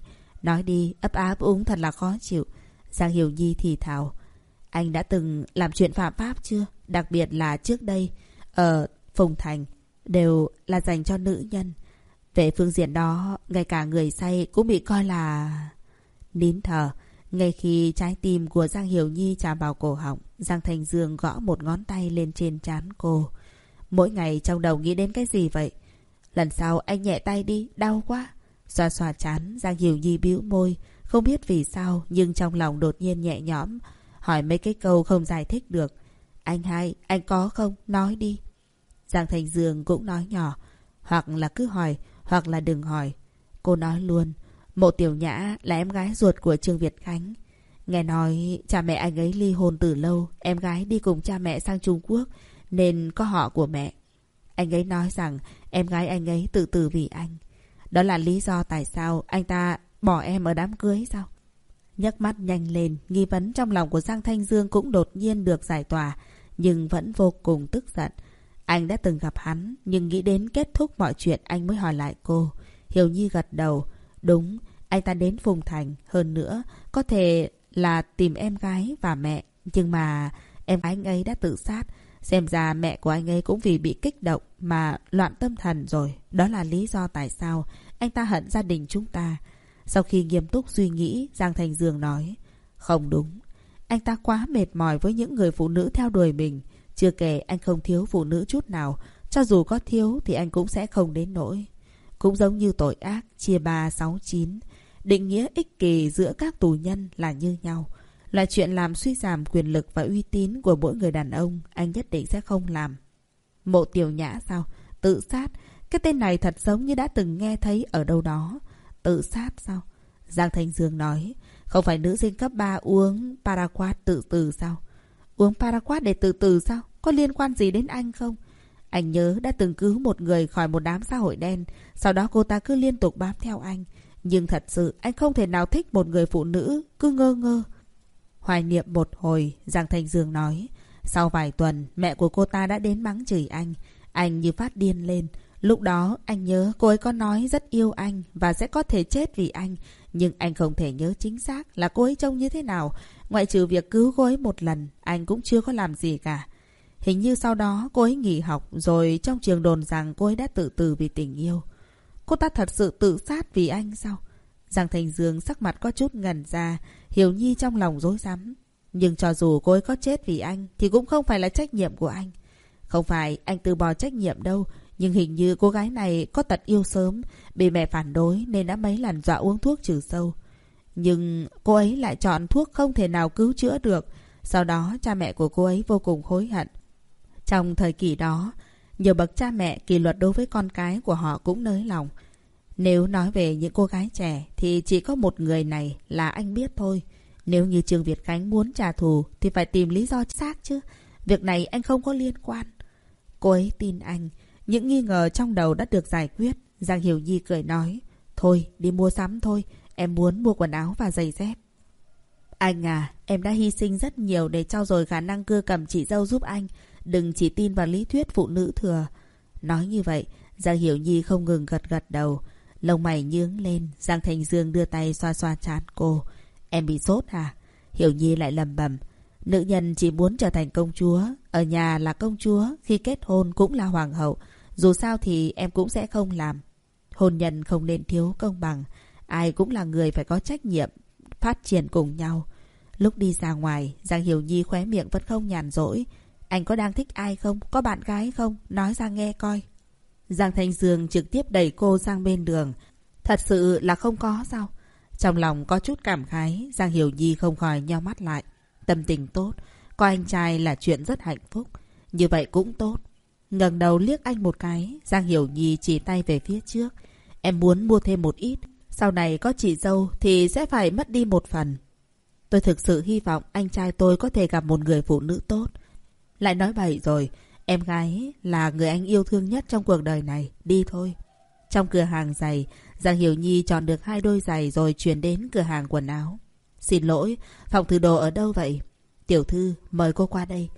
Nói đi, ấp áp úng thật là khó chịu. Giang Hiểu Nhi thì thào. Anh đã từng làm chuyện phạm pháp chưa? Đặc biệt là trước đây, ở Phùng Thành, đều là dành cho nữ nhân. Về phương diện đó, ngay cả người say cũng bị coi là... Nín thở, ngay khi trái tim của Giang Hiểu Nhi chạm vào cổ họng, Giang Thành Dương gõ một ngón tay lên trên trán cô. Mỗi ngày trong đầu nghĩ đến cái gì vậy? Lần sau anh nhẹ tay đi, đau quá. Xoa xoa chán, Giang Hiểu Nhi bĩu môi. Không biết vì sao, nhưng trong lòng đột nhiên nhẹ nhõm. Hỏi mấy cái câu không giải thích được. Anh hai, anh có không? Nói đi. Giang Thành Dương cũng nói nhỏ. Hoặc là cứ hỏi, hoặc là đừng hỏi. Cô nói luôn. Mộ Tiểu Nhã là em gái ruột của Trương Việt Khánh. Nghe nói cha mẹ anh ấy ly hôn từ lâu. Em gái đi cùng cha mẹ sang Trung Quốc. Nên có họ của mẹ. Anh ấy nói rằng em gái anh ấy tự tử vì anh. Đó là lý do tại sao anh ta bỏ em ở đám cưới sao? nhấc mắt nhanh lên, nghi vấn trong lòng của Giang Thanh Dương cũng đột nhiên được giải tỏa, nhưng vẫn vô cùng tức giận. Anh đã từng gặp hắn, nhưng nghĩ đến kết thúc mọi chuyện anh mới hỏi lại cô. Hiểu Nhi gật đầu. Đúng, anh ta đến Phùng Thành. Hơn nữa, có thể là tìm em gái và mẹ. Nhưng mà em gái anh ấy đã tự sát. Xem ra mẹ của anh ấy cũng vì bị kích động mà loạn tâm thần rồi. Đó là lý do tại sao anh ta hận gia đình chúng ta. Sau khi nghiêm túc suy nghĩ, Giang Thành Dương nói. Không đúng. Anh ta quá mệt mỏi với những người phụ nữ theo đuổi mình. Chưa kể anh không thiếu phụ nữ chút nào. Cho dù có thiếu thì anh cũng sẽ không đến nỗi. Cũng giống như tội ác chia ba sáu chín Định nghĩa ích kỳ giữa các tù nhân là như nhau. Là chuyện làm suy giảm quyền lực và uy tín của mỗi người đàn ông, anh nhất định sẽ không làm. Mộ tiểu nhã sao? Tự sát? Cái tên này thật giống như đã từng nghe thấy ở đâu đó. Tự sát sao? Giang Thanh Dương nói, không phải nữ sinh cấp 3 uống paraquat tự tử sao? Uống paraquat để tự tử sao? Có liên quan gì đến anh không? Anh nhớ đã từng cứu một người khỏi một đám xã hội đen, sau đó cô ta cứ liên tục bám theo anh. Nhưng thật sự anh không thể nào thích một người phụ nữ, cứ ngơ ngơ. Hoài niệm một hồi, Giang Thanh Dương nói. Sau vài tuần, mẹ của cô ta đã đến mắng chửi anh. Anh như phát điên lên. Lúc đó, anh nhớ cô ấy có nói rất yêu anh và sẽ có thể chết vì anh. Nhưng anh không thể nhớ chính xác là cô ấy trông như thế nào. Ngoại trừ việc cứu cô ấy một lần, anh cũng chưa có làm gì cả. Hình như sau đó cô ấy nghỉ học rồi trong trường đồn rằng cô ấy đã tự tử vì tình yêu. Cô ta thật sự tự sát vì anh sao? Giang Thành Dương sắc mặt có chút ngần ra, Hiểu Nhi trong lòng rối rắm Nhưng cho dù cô ấy có chết vì anh thì cũng không phải là trách nhiệm của anh. Không phải anh từ bỏ trách nhiệm đâu, nhưng hình như cô gái này có tật yêu sớm, bị mẹ phản đối nên đã mấy lần dọa uống thuốc trừ sâu. Nhưng cô ấy lại chọn thuốc không thể nào cứu chữa được. Sau đó cha mẹ của cô ấy vô cùng hối hận. Trong thời kỳ đó, nhiều bậc cha mẹ kỷ luật đối với con cái của họ cũng nới lòng. Nếu nói về những cô gái trẻ thì chỉ có một người này là anh biết thôi. Nếu như Trương Việt Khánh muốn trả thù thì phải tìm lý do xác chứ. Việc này anh không có liên quan. Cô ấy tin anh. Những nghi ngờ trong đầu đã được giải quyết. Giang Hiểu Nhi cười nói. Thôi, đi mua sắm thôi. Em muốn mua quần áo và giày dép. Anh à, em đã hy sinh rất nhiều để trao dồi khả năng cưa cầm chị dâu giúp anh. Đừng chỉ tin vào lý thuyết phụ nữ thừa. Nói như vậy, Giang Hiểu Nhi không ngừng gật gật đầu. Lông mày nhướng lên, Giang Thành Dương đưa tay xoa xoa chán cô. Em bị sốt à? Hiểu Nhi lại lầm bầm. Nữ nhân chỉ muốn trở thành công chúa. Ở nhà là công chúa, khi kết hôn cũng là hoàng hậu. Dù sao thì em cũng sẽ không làm. Hôn nhân không nên thiếu công bằng. Ai cũng là người phải có trách nhiệm, phát triển cùng nhau. Lúc đi ra ngoài, Giang Hiểu Nhi khóe miệng vẫn không nhàn rỗi. Anh có đang thích ai không? Có bạn gái không? Nói ra nghe coi. Giang Thanh Dương trực tiếp đẩy cô sang bên đường. Thật sự là không có sao? Trong lòng có chút cảm khái, Giang Hiểu Nhi không khỏi nheo mắt lại. Tâm tình tốt, có anh trai là chuyện rất hạnh phúc. Như vậy cũng tốt. ngẩng đầu liếc anh một cái, Giang Hiểu Nhi chỉ tay về phía trước. Em muốn mua thêm một ít. Sau này có chị dâu thì sẽ phải mất đi một phần. Tôi thực sự hy vọng anh trai tôi có thể gặp một người phụ nữ tốt. Lại nói bậy rồi, em gái là người anh yêu thương nhất trong cuộc đời này. Đi thôi. Trong cửa hàng giày, Giang Hiểu Nhi chọn được hai đôi giày rồi chuyển đến cửa hàng quần áo. Xin lỗi, phòng thử đồ ở đâu vậy? Tiểu thư, mời cô qua đây.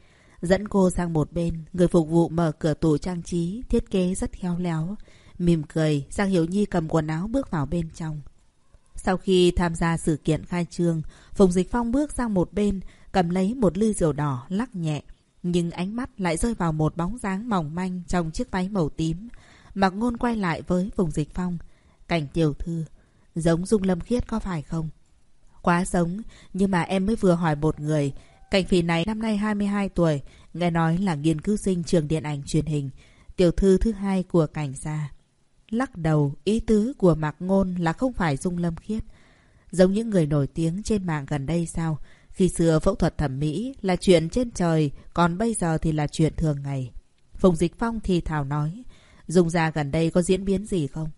Dẫn cô sang một bên, người phục vụ mở cửa tủ trang trí, thiết kế rất khéo léo. Mỉm cười, Giang Hiểu Nhi cầm quần áo bước vào bên trong. Sau khi tham gia sự kiện khai trương, Phùng Dịch Phong bước sang một bên, cầm lấy một ly rượu đỏ, lắc nhẹ. Nhưng ánh mắt lại rơi vào một bóng dáng mỏng manh trong chiếc váy màu tím. Mặc ngôn quay lại với vùng Dịch Phong. Cảnh tiểu thư, giống Dung Lâm Khiết có phải không? Quá giống, nhưng mà em mới vừa hỏi một người. Cảnh phỉ này năm nay 22 tuổi, nghe nói là nghiên cứu sinh trường điện ảnh truyền hình. Tiểu thư thứ hai của cảnh gia. Lắc đầu, ý tứ của Mạc Ngôn là không phải Dung Lâm Khiết. Giống những người nổi tiếng trên mạng gần đây sao? Khi xưa phẫu thuật thẩm mỹ là chuyện trên trời, còn bây giờ thì là chuyện thường ngày. Phùng Dịch Phong thì thảo nói, Dung ra gần đây có diễn biến gì không?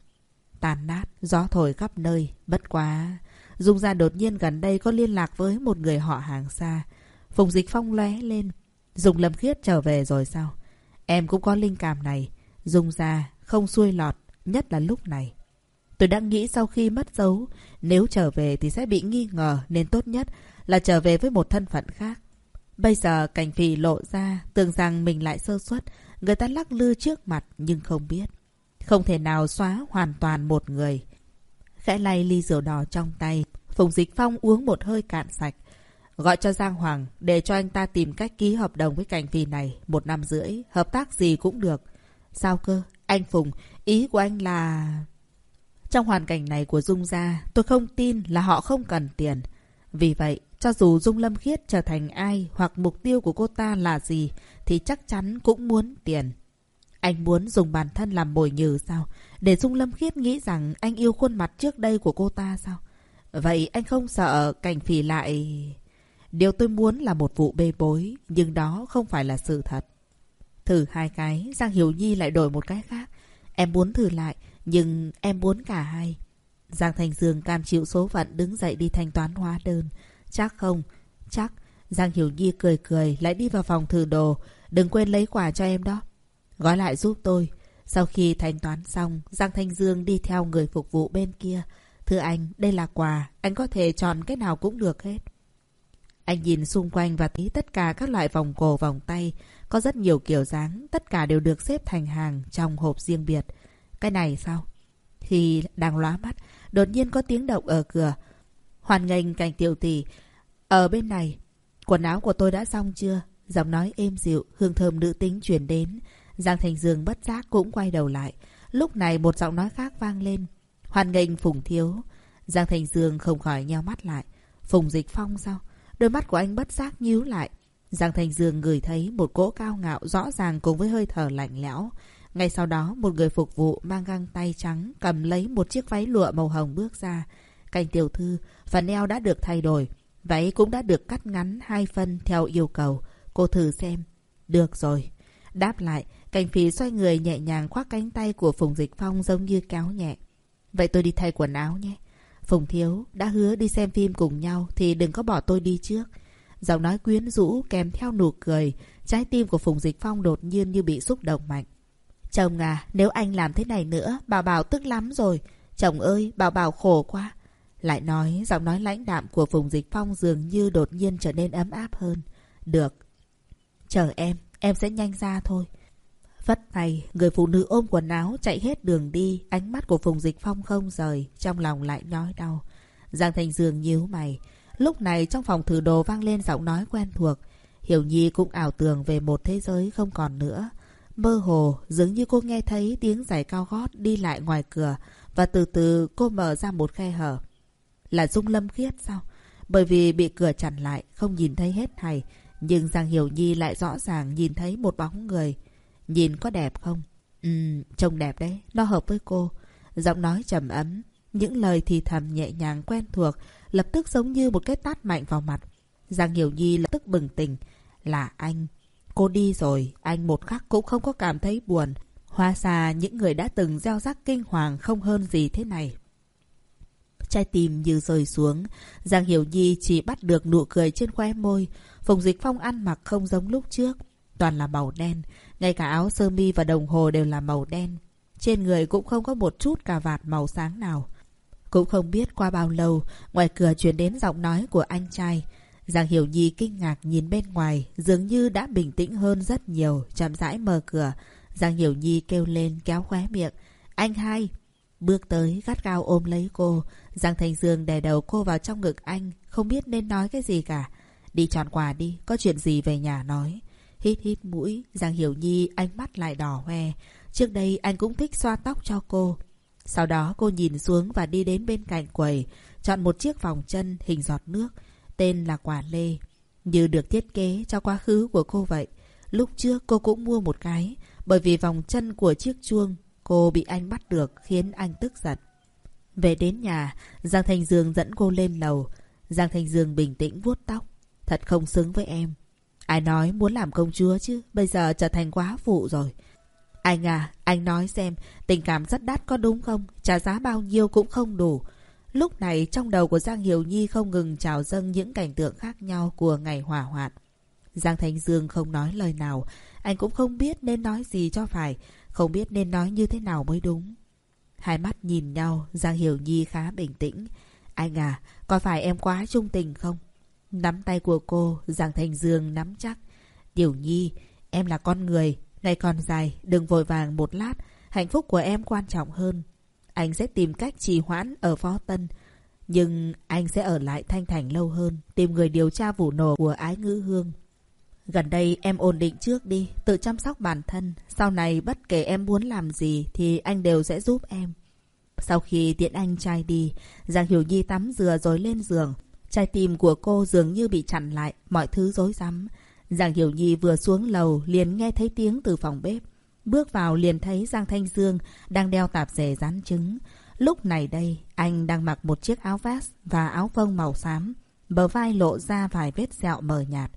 Tàn nát, gió thổi khắp nơi, bất quá. Dung ra đột nhiên gần đây có liên lạc với một người họ hàng xa. Phùng Dịch Phong lóe lên. Dung Lâm Khiết trở về rồi sao? Em cũng có linh cảm này. Dung ra, không xuôi lọt, nhất là lúc này. Tôi đang nghĩ sau khi mất dấu, nếu trở về thì sẽ bị nghi ngờ nên tốt nhất là trở về với một thân phận khác. Bây giờ cảnh phì lộ ra, tưởng rằng mình lại sơ suất, người ta lắc lư trước mặt nhưng không biết. Không thể nào xóa hoàn toàn một người. Khẽ lay ly rượu đỏ trong tay, Phùng Dịch Phong uống một hơi cạn sạch. Gọi cho Giang Hoàng để cho anh ta tìm cách ký hợp đồng với cảnh phì này một năm rưỡi, hợp tác gì cũng được. Sao cơ? Anh Phùng, ý của anh là... Trong hoàn cảnh này của Dung gia, tôi không tin là họ không cần tiền. Vì vậy, cho dù Dung Lâm Khiết trở thành ai hoặc mục tiêu của cô ta là gì, thì chắc chắn cũng muốn tiền. Anh muốn dùng bản thân làm bồi nhử sao? Để Dung Lâm Khiết nghĩ rằng anh yêu khuôn mặt trước đây của cô ta sao? Vậy anh không sợ cảnh phỉ lại... Điều tôi muốn là một vụ bê bối, nhưng đó không phải là sự thật. Thử hai cái, Giang Hiểu Nhi lại đổi một cái khác. Em muốn thử lại, nhưng em muốn cả hai. Giang Thành Dương cam chịu số phận đứng dậy đi thanh toán hóa đơn. Chắc không? Chắc. Giang Hiểu Nhi cười cười lại đi vào phòng thử đồ. Đừng quên lấy quà cho em đó. Gói lại giúp tôi. Sau khi thanh toán xong, Giang Thanh Dương đi theo người phục vụ bên kia. Thưa anh, đây là quà. Anh có thể chọn cái nào cũng được hết. Anh nhìn xung quanh và thấy tất cả các loại vòng cổ vòng tay. Có rất nhiều kiểu dáng. Tất cả đều được xếp thành hàng trong hộp riêng biệt. Cái này sao? Thì đang lóa mắt. Đột nhiên có tiếng động ở cửa. Hoàn nghênh cảnh tiểu tỷ. Ở bên này, quần áo của tôi đã xong chưa? Giọng nói êm dịu, hương thơm nữ tính truyền đến. Giang Thành Dương bất giác cũng quay đầu lại. Lúc này một giọng nói khác vang lên. Hoàn nghênh Phùng Thiếu. Giang Thành Dương không khỏi nheo mắt lại. Phùng Dịch Phong sao? Đôi mắt của anh bất giác nhíu lại. Giang Thành Dương ngửi thấy một cỗ cao ngạo rõ ràng cùng với hơi thở lạnh lẽo. Ngay sau đó, một người phục vụ mang găng tay trắng cầm lấy một chiếc váy lụa màu hồng bước ra. Cảnh tiểu thư, phần eo đã được thay đổi. Váy cũng đã được cắt ngắn hai phân theo yêu cầu. Cô thử xem. Được rồi. Đáp lại, cảnh phí xoay người nhẹ nhàng khoác cánh tay của Phùng Dịch Phong giống như kéo nhẹ. Vậy tôi đi thay quần áo nhé. Phùng Thiếu đã hứa đi xem phim cùng nhau thì đừng có bỏ tôi đi trước. Giọng nói quyến rũ kèm theo nụ cười, trái tim của Phùng Dịch Phong đột nhiên như bị xúc động mạnh. Chồng à, nếu anh làm thế này nữa, Bảo Bảo tức lắm rồi. Chồng ơi, Bảo Bảo khổ quá. Lại nói, giọng nói lãnh đạm của Phùng Dịch Phong dường như đột nhiên trở nên ấm áp hơn. Được. Chờ em, em sẽ nhanh ra thôi. Vất tay, người phụ nữ ôm quần áo chạy hết đường đi, ánh mắt của Phùng Dịch Phong không rời, trong lòng lại nhói đau. Giang Thành Dương nhíu mày. Lúc này trong phòng thử đồ vang lên giọng nói quen thuộc. Hiểu Nhi cũng ảo tưởng về một thế giới không còn nữa. Mơ hồ, dường như cô nghe thấy tiếng giày cao gót đi lại ngoài cửa và từ từ cô mở ra một khe hở. Là Dung Lâm Khiết sao? Bởi vì bị cửa chặn lại, không nhìn thấy hết thầy. Nhưng Giang Hiểu Nhi lại rõ ràng nhìn thấy một bóng người. Nhìn có đẹp không? Ừ, trông đẹp đấy, nó hợp với cô. Giọng nói trầm ấm, những lời thì thầm nhẹ nhàng quen thuộc, lập tức giống như một cái tát mạnh vào mặt. Giang Hiểu Nhi lập tức bừng tỉnh. Là anh. Cô đi rồi, anh một khắc cũng không có cảm thấy buồn. Hoa xa những người đã từng gieo rắc kinh hoàng không hơn gì thế này. Trái tim như rơi xuống, Giang Hiểu Nhi chỉ bắt được nụ cười trên khóe môi. Phùng Dịch Phong ăn mặc không giống lúc trước, toàn là màu đen. Ngay cả áo sơ mi và đồng hồ đều là màu đen. Trên người cũng không có một chút cà vạt màu sáng nào. Cũng không biết qua bao lâu, ngoài cửa truyền đến giọng nói của anh trai. Giang Hiểu Nhi kinh ngạc nhìn bên ngoài, dường như đã bình tĩnh hơn rất nhiều, chậm rãi mở cửa. Giang Hiểu Nhi kêu lên kéo khóe miệng. Anh hai! Bước tới, gắt gao ôm lấy cô. Giang Thành Dương đè đầu cô vào trong ngực anh, không biết nên nói cái gì cả. Đi tròn quà đi, có chuyện gì về nhà nói. Hít hít mũi, Giang Hiểu Nhi ánh mắt lại đỏ hoe. Trước đây anh cũng thích xoa tóc cho cô. Sau đó cô nhìn xuống và đi đến bên cạnh quầy, chọn một chiếc vòng chân hình giọt nước, tên là quả lê. Như được thiết kế cho quá khứ của cô vậy. Lúc trước cô cũng mua một cái, bởi vì vòng chân của chiếc chuông cô bị anh bắt được khiến anh tức giận. Về đến nhà, Giang Thành Dương dẫn cô lên lầu. Giang Thành Dương bình tĩnh vuốt tóc. Thật không xứng với em. Ai nói muốn làm công chúa chứ, bây giờ trở thành quá phụ rồi. Anh à, anh nói xem, tình cảm rất đắt có đúng không? Trả giá bao nhiêu cũng không đủ. Lúc này trong đầu của Giang Hiểu Nhi không ngừng trào dâng những cảnh tượng khác nhau của ngày hỏa hoạn. Giang Thành Dương không nói lời nào, anh cũng không biết nên nói gì cho phải, không biết nên nói như thế nào mới đúng. Hai mắt nhìn nhau, Giang Hiểu Nhi khá bình tĩnh. Anh à, có phải em quá trung tình không? Nắm tay của cô, Giang Thành Dương nắm chắc. Tiểu Nhi, em là con người, ngày còn dài, đừng vội vàng một lát, hạnh phúc của em quan trọng hơn. Anh sẽ tìm cách trì hoãn ở Phó Tân. Nhưng anh sẽ ở lại Thanh Thành lâu hơn, tìm người điều tra vụ nổ của Ái Ngữ Hương. Gần đây em ổn định trước đi, tự chăm sóc bản thân. Sau này bất kể em muốn làm gì thì anh đều sẽ giúp em. Sau khi tiện anh trai đi, Giang Hiểu Nhi tắm dừa rồi lên giường. Trái tim của cô dường như bị chặn lại, mọi thứ rối rắm. Giang Hiểu Nhi vừa xuống lầu liền nghe thấy tiếng từ phòng bếp. Bước vào liền thấy Giang Thanh Dương đang đeo tạp dề rán trứng. Lúc này đây, anh đang mặc một chiếc áo vest và áo phông màu xám. Bờ vai lộ ra vài vết sẹo mờ nhạt.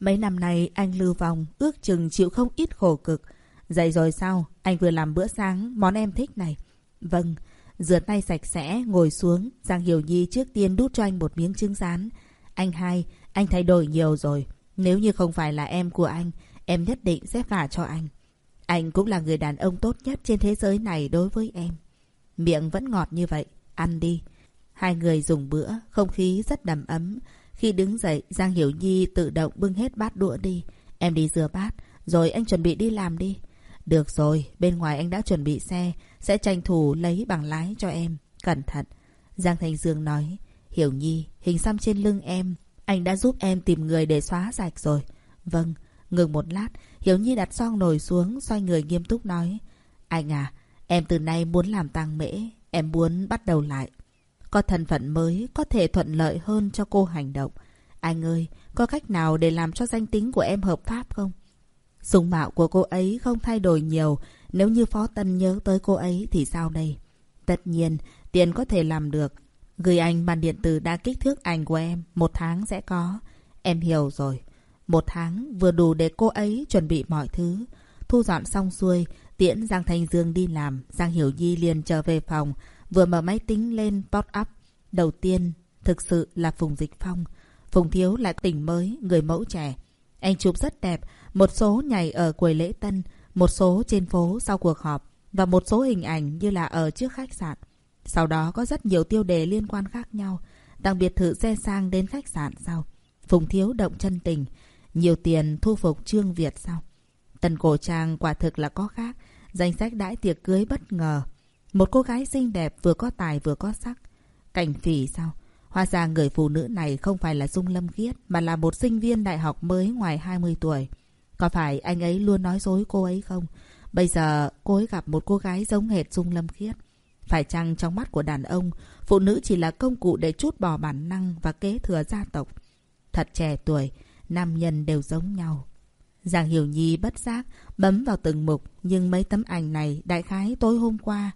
Mấy năm nay anh lưu vòng ước chừng chịu không ít khổ cực. Dậy rồi sao? Anh vừa làm bữa sáng, món em thích này. Vâng, rửa tay sạch sẽ, ngồi xuống. Giang Hiểu Nhi trước tiên đút cho anh một miếng trứng rán. Anh hai, anh thay đổi nhiều rồi. Nếu như không phải là em của anh, em nhất định sẽ gả cho anh. Anh cũng là người đàn ông tốt nhất trên thế giới này đối với em. Miệng vẫn ngọt như vậy, ăn đi. Hai người dùng bữa, không khí rất đầm ấm. Khi đứng dậy, Giang Hiểu Nhi tự động bưng hết bát đũa đi. Em đi rửa bát, rồi anh chuẩn bị đi làm đi. Được rồi, bên ngoài anh đã chuẩn bị xe, sẽ tranh thủ lấy bằng lái cho em. Cẩn thận. Giang Thành Dương nói, Hiểu Nhi, hình xăm trên lưng em, anh đã giúp em tìm người để xóa sạch rồi. Vâng, ngừng một lát, Hiểu Nhi đặt song nồi xuống, xoay người nghiêm túc nói. Anh à, em từ nay muốn làm tang mễ, em muốn bắt đầu lại. Có thân phận mới có thể thuận lợi hơn cho cô hành động. Anh ơi, có cách nào để làm cho danh tính của em hợp pháp không? dung mạo của cô ấy không thay đổi nhiều. Nếu như Phó Tân nhớ tới cô ấy thì sao đây? Tất nhiên, tiền có thể làm được. Gửi anh bản điện tử đa kích thước ảnh của em. Một tháng sẽ có. Em hiểu rồi. Một tháng vừa đủ để cô ấy chuẩn bị mọi thứ. Thu dọn xong xuôi, tiễn Giang Thanh Dương đi làm. Giang Hiểu Nhi liền trở về phòng. Vừa mở máy tính lên pop up. Đầu tiên, thực sự là Phùng Dịch Phong. Phùng Thiếu là tỉnh mới, người mẫu trẻ. Anh chụp rất đẹp, một số nhảy ở quầy lễ tân, một số trên phố sau cuộc họp và một số hình ảnh như là ở trước khách sạn. Sau đó có rất nhiều tiêu đề liên quan khác nhau, đặc biệt thử xe sang đến khách sạn sau. Phùng Thiếu động chân tình, nhiều tiền thu phục Trương Việt sau. Tần cổ trang quả thực là có khác, danh sách đãi tiệc cưới bất ngờ. Một cô gái xinh đẹp vừa có tài vừa có sắc. Cảnh phỉ sao? Hóa ra người phụ nữ này không phải là Dung Lâm Khiết mà là một sinh viên đại học mới ngoài 20 tuổi. Có phải anh ấy luôn nói dối cô ấy không? Bây giờ cô ấy gặp một cô gái giống hệt Dung Lâm Khiết. Phải chăng trong mắt của đàn ông, phụ nữ chỉ là công cụ để chút bỏ bản năng và kế thừa gia tộc? Thật trẻ tuổi, nam nhân đều giống nhau. Giang Hiểu Nhi bất giác, bấm vào từng mục, nhưng mấy tấm ảnh này đại khái tối hôm qua.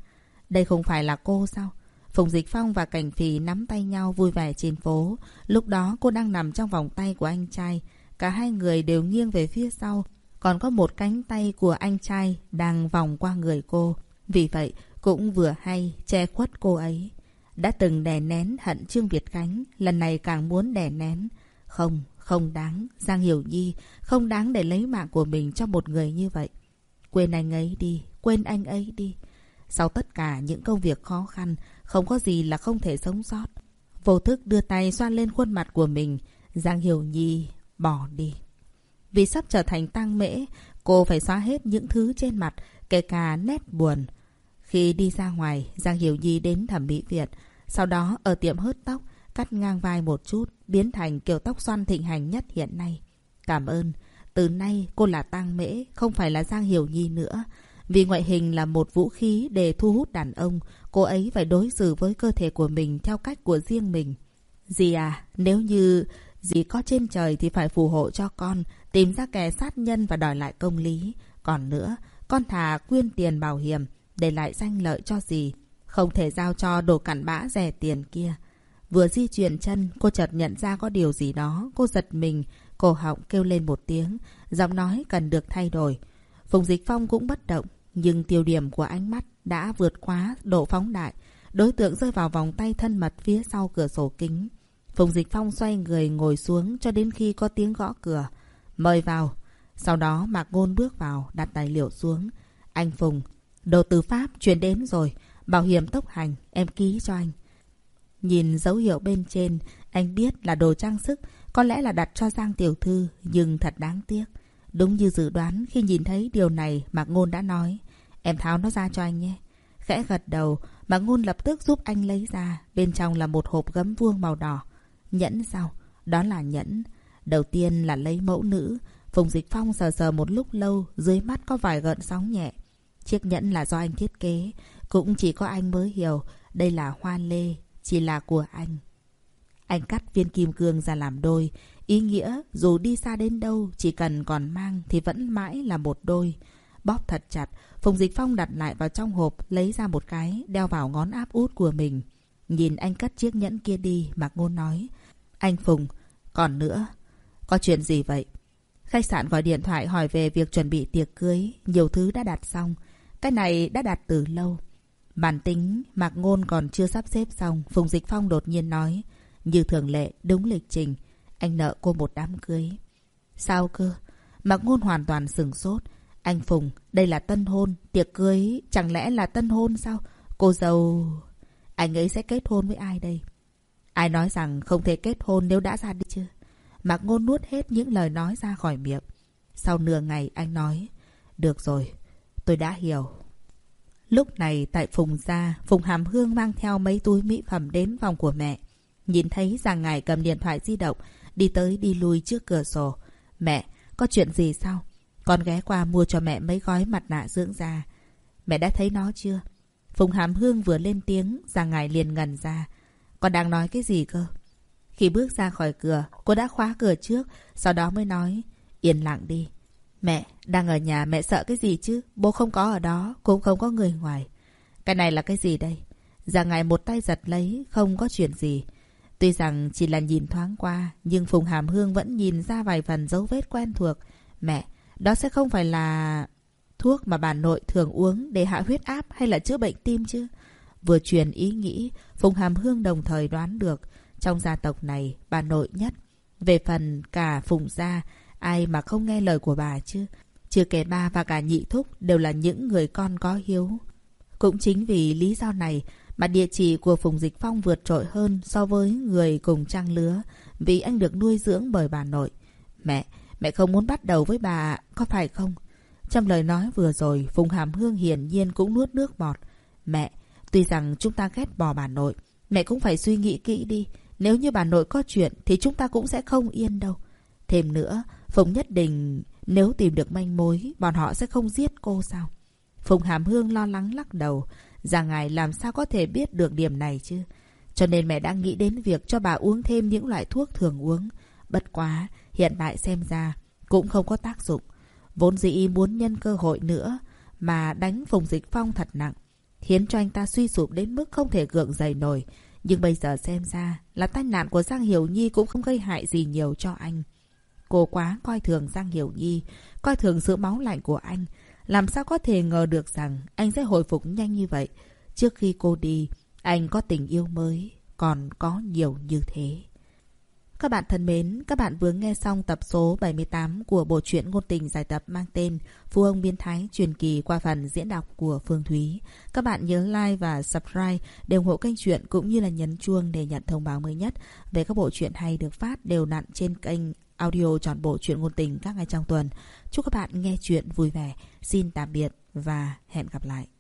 Đây không phải là cô sao? Phùng Dịch Phong và Cảnh Phì nắm tay nhau vui vẻ trên phố. Lúc đó cô đang nằm trong vòng tay của anh trai. Cả hai người đều nghiêng về phía sau. Còn có một cánh tay của anh trai đang vòng qua người cô. Vì vậy, cũng vừa hay che khuất cô ấy. Đã từng đè nén hận Trương Việt Khánh, lần này càng muốn đè nén. Không, không đáng, Giang Hiểu Nhi, không đáng để lấy mạng của mình cho một người như vậy. Quên anh ấy đi, quên anh ấy đi. Sau tất cả những công việc khó khăn, không có gì là không thể sống sót. Vô thức đưa tay xoa lên khuôn mặt của mình. Giang Hiểu Nhi bỏ đi. Vì sắp trở thành tang mễ, cô phải xóa hết những thứ trên mặt, kể cả nét buồn. Khi đi ra ngoài, Giang Hiểu Nhi đến thẩm mỹ viện, Sau đó ở tiệm hớt tóc, cắt ngang vai một chút, biến thành kiểu tóc xoăn thịnh hành nhất hiện nay. Cảm ơn. Từ nay cô là tang mễ, không phải là Giang Hiểu Nhi nữa. Vì ngoại hình là một vũ khí để thu hút đàn ông, cô ấy phải đối xử với cơ thể của mình theo cách của riêng mình. Dì à, nếu như dì có trên trời thì phải phù hộ cho con, tìm ra kẻ sát nhân và đòi lại công lý. Còn nữa, con thà quyên tiền bảo hiểm, để lại danh lợi cho dì. Không thể giao cho đồ cặn bã rẻ tiền kia. Vừa di chuyển chân, cô chợt nhận ra có điều gì đó. Cô giật mình, cổ họng kêu lên một tiếng. Giọng nói cần được thay đổi. Phùng Dịch Phong cũng bất động. Nhưng tiêu điểm của ánh mắt đã vượt quá độ phóng đại. Đối tượng rơi vào vòng tay thân mật phía sau cửa sổ kính. Phùng Dịch Phong xoay người ngồi xuống cho đến khi có tiếng gõ cửa. Mời vào. Sau đó Mạc Ngôn bước vào, đặt tài liệu xuống. Anh Phùng, đồ từ Pháp chuyển đến rồi. Bảo hiểm tốc hành, em ký cho anh. Nhìn dấu hiệu bên trên, anh biết là đồ trang sức, có lẽ là đặt cho Giang Tiểu Thư, nhưng thật đáng tiếc. Đúng như dự đoán, khi nhìn thấy điều này, Mạc Ngôn đã nói. Em tháo nó ra cho anh nhé. Khẽ gật đầu, mà Ngôn lập tức giúp anh lấy ra. Bên trong là một hộp gấm vuông màu đỏ. Nhẫn sao? Đó là nhẫn. Đầu tiên là lấy mẫu nữ. Phùng Dịch Phong sờ sờ một lúc lâu, dưới mắt có vài gợn sóng nhẹ. Chiếc nhẫn là do anh thiết kế. Cũng chỉ có anh mới hiểu. Đây là hoa lê, chỉ là của anh. Anh cắt viên kim cương ra làm đôi. Ý nghĩa dù đi xa đến đâu, chỉ cần còn mang thì vẫn mãi là một đôi. Bóp thật chặt, Phùng Dịch Phong đặt lại vào trong hộp, lấy ra một cái, đeo vào ngón áp út của mình. Nhìn anh cất chiếc nhẫn kia đi, Mạc Ngôn nói. Anh Phùng, còn nữa, có chuyện gì vậy? Khách sạn gọi điện thoại hỏi về việc chuẩn bị tiệc cưới, nhiều thứ đã đặt xong. Cái này đã đặt từ lâu. Bản tính, Mạc Ngôn còn chưa sắp xếp xong, Phùng Dịch Phong đột nhiên nói. Như thường lệ, đúng lịch trình, anh nợ cô một đám cưới. Sao cơ? Mạc Ngôn hoàn toàn sừng sốt. Anh Phùng, đây là tân hôn, tiệc cưới, chẳng lẽ là tân hôn sao? Cô dâu... Anh ấy sẽ kết hôn với ai đây? Ai nói rằng không thể kết hôn nếu đã ra đi chưa? Mạc Ngôn nuốt hết những lời nói ra khỏi miệng. Sau nửa ngày anh nói, được rồi, tôi đã hiểu. Lúc này tại Phùng gia, Phùng Hàm Hương mang theo mấy túi mỹ phẩm đến phòng của mẹ. Nhìn thấy rằng ngài cầm điện thoại di động, đi tới đi lui trước cửa sổ. Mẹ, có chuyện gì sao? Con ghé qua mua cho mẹ mấy gói mặt nạ dưỡng da. Mẹ đã thấy nó chưa? Phùng Hàm Hương vừa lên tiếng, rằng ngài liền ngần ra. Con đang nói cái gì cơ? Khi bước ra khỏi cửa, cô đã khóa cửa trước, sau đó mới nói, yên lặng đi. Mẹ, đang ở nhà mẹ sợ cái gì chứ? Bố không có ở đó, cũng không có người ngoài. Cái này là cái gì đây? giang ngài một tay giật lấy, không có chuyện gì. Tuy rằng chỉ là nhìn thoáng qua, nhưng Phùng Hàm Hương vẫn nhìn ra vài phần dấu vết quen thuộc. Mẹ, đó sẽ không phải là thuốc mà bà nội thường uống để hạ huyết áp hay là chữa bệnh tim chứ? Vừa truyền ý nghĩ, Phùng Hàm Hương đồng thời đoán được, trong gia tộc này, bà nội nhất. Về phần cả Phùng gia, ai mà không nghe lời của bà chứ? Chưa kể ba và cả nhị thúc đều là những người con có hiếu. Cũng chính vì lý do này mà địa chỉ của Phùng Dịch Phong vượt trội hơn so với người cùng trang lứa vì anh được nuôi dưỡng bởi bà nội. Mẹ, mẹ không muốn bắt đầu với bà, có phải không? Trong lời nói vừa rồi, Phùng Hàm Hương hiển nhiên cũng nuốt nước bọt. Mẹ, tuy rằng chúng ta ghét bỏ bà nội, mẹ cũng phải suy nghĩ kỹ đi. Nếu như bà nội có chuyện thì chúng ta cũng sẽ không yên đâu. Thêm nữa, Phùng nhất đình nếu tìm được manh mối, bọn họ sẽ không giết cô sao? Phùng Hàm Hương lo lắng lắc đầu. Rằng ngài làm sao có thể biết được điểm này chứ? Cho nên mẹ đã nghĩ đến việc cho bà uống thêm những loại thuốc thường uống. Bất quá, hiện tại xem ra cũng không có tác dụng. Vốn dĩ muốn nhân cơ hội nữa mà đánh Phùng Dịch Phong thật nặng, khiến cho anh ta suy sụp đến mức không thể gượng dậy nổi. Nhưng bây giờ xem ra là tai nạn của Giang Hiểu Nhi cũng không gây hại gì nhiều cho anh. Cô quá coi thường Giang Hiểu Nhi, coi thường sự máu lạnh của anh. Làm sao có thể ngờ được rằng anh sẽ hồi phục nhanh như vậy. Trước khi cô đi, anh có tình yêu mới, còn có nhiều như thế. Các bạn thân mến, các bạn vừa nghe xong tập số 78 của bộ truyện ngôn tình giải tập mang tên Phu ông biến thái truyền kỳ qua phần diễn đọc của Phương Thúy. Các bạn nhớ like và subscribe để ủng hộ kênh truyện cũng như là nhấn chuông để nhận thông báo mới nhất về các bộ truyện hay được phát đều đặn trên kênh audio Trọn bộ truyện ngôn tình các ngày trong tuần. Chúc các bạn nghe chuyện vui vẻ. Xin tạm biệt và hẹn gặp lại.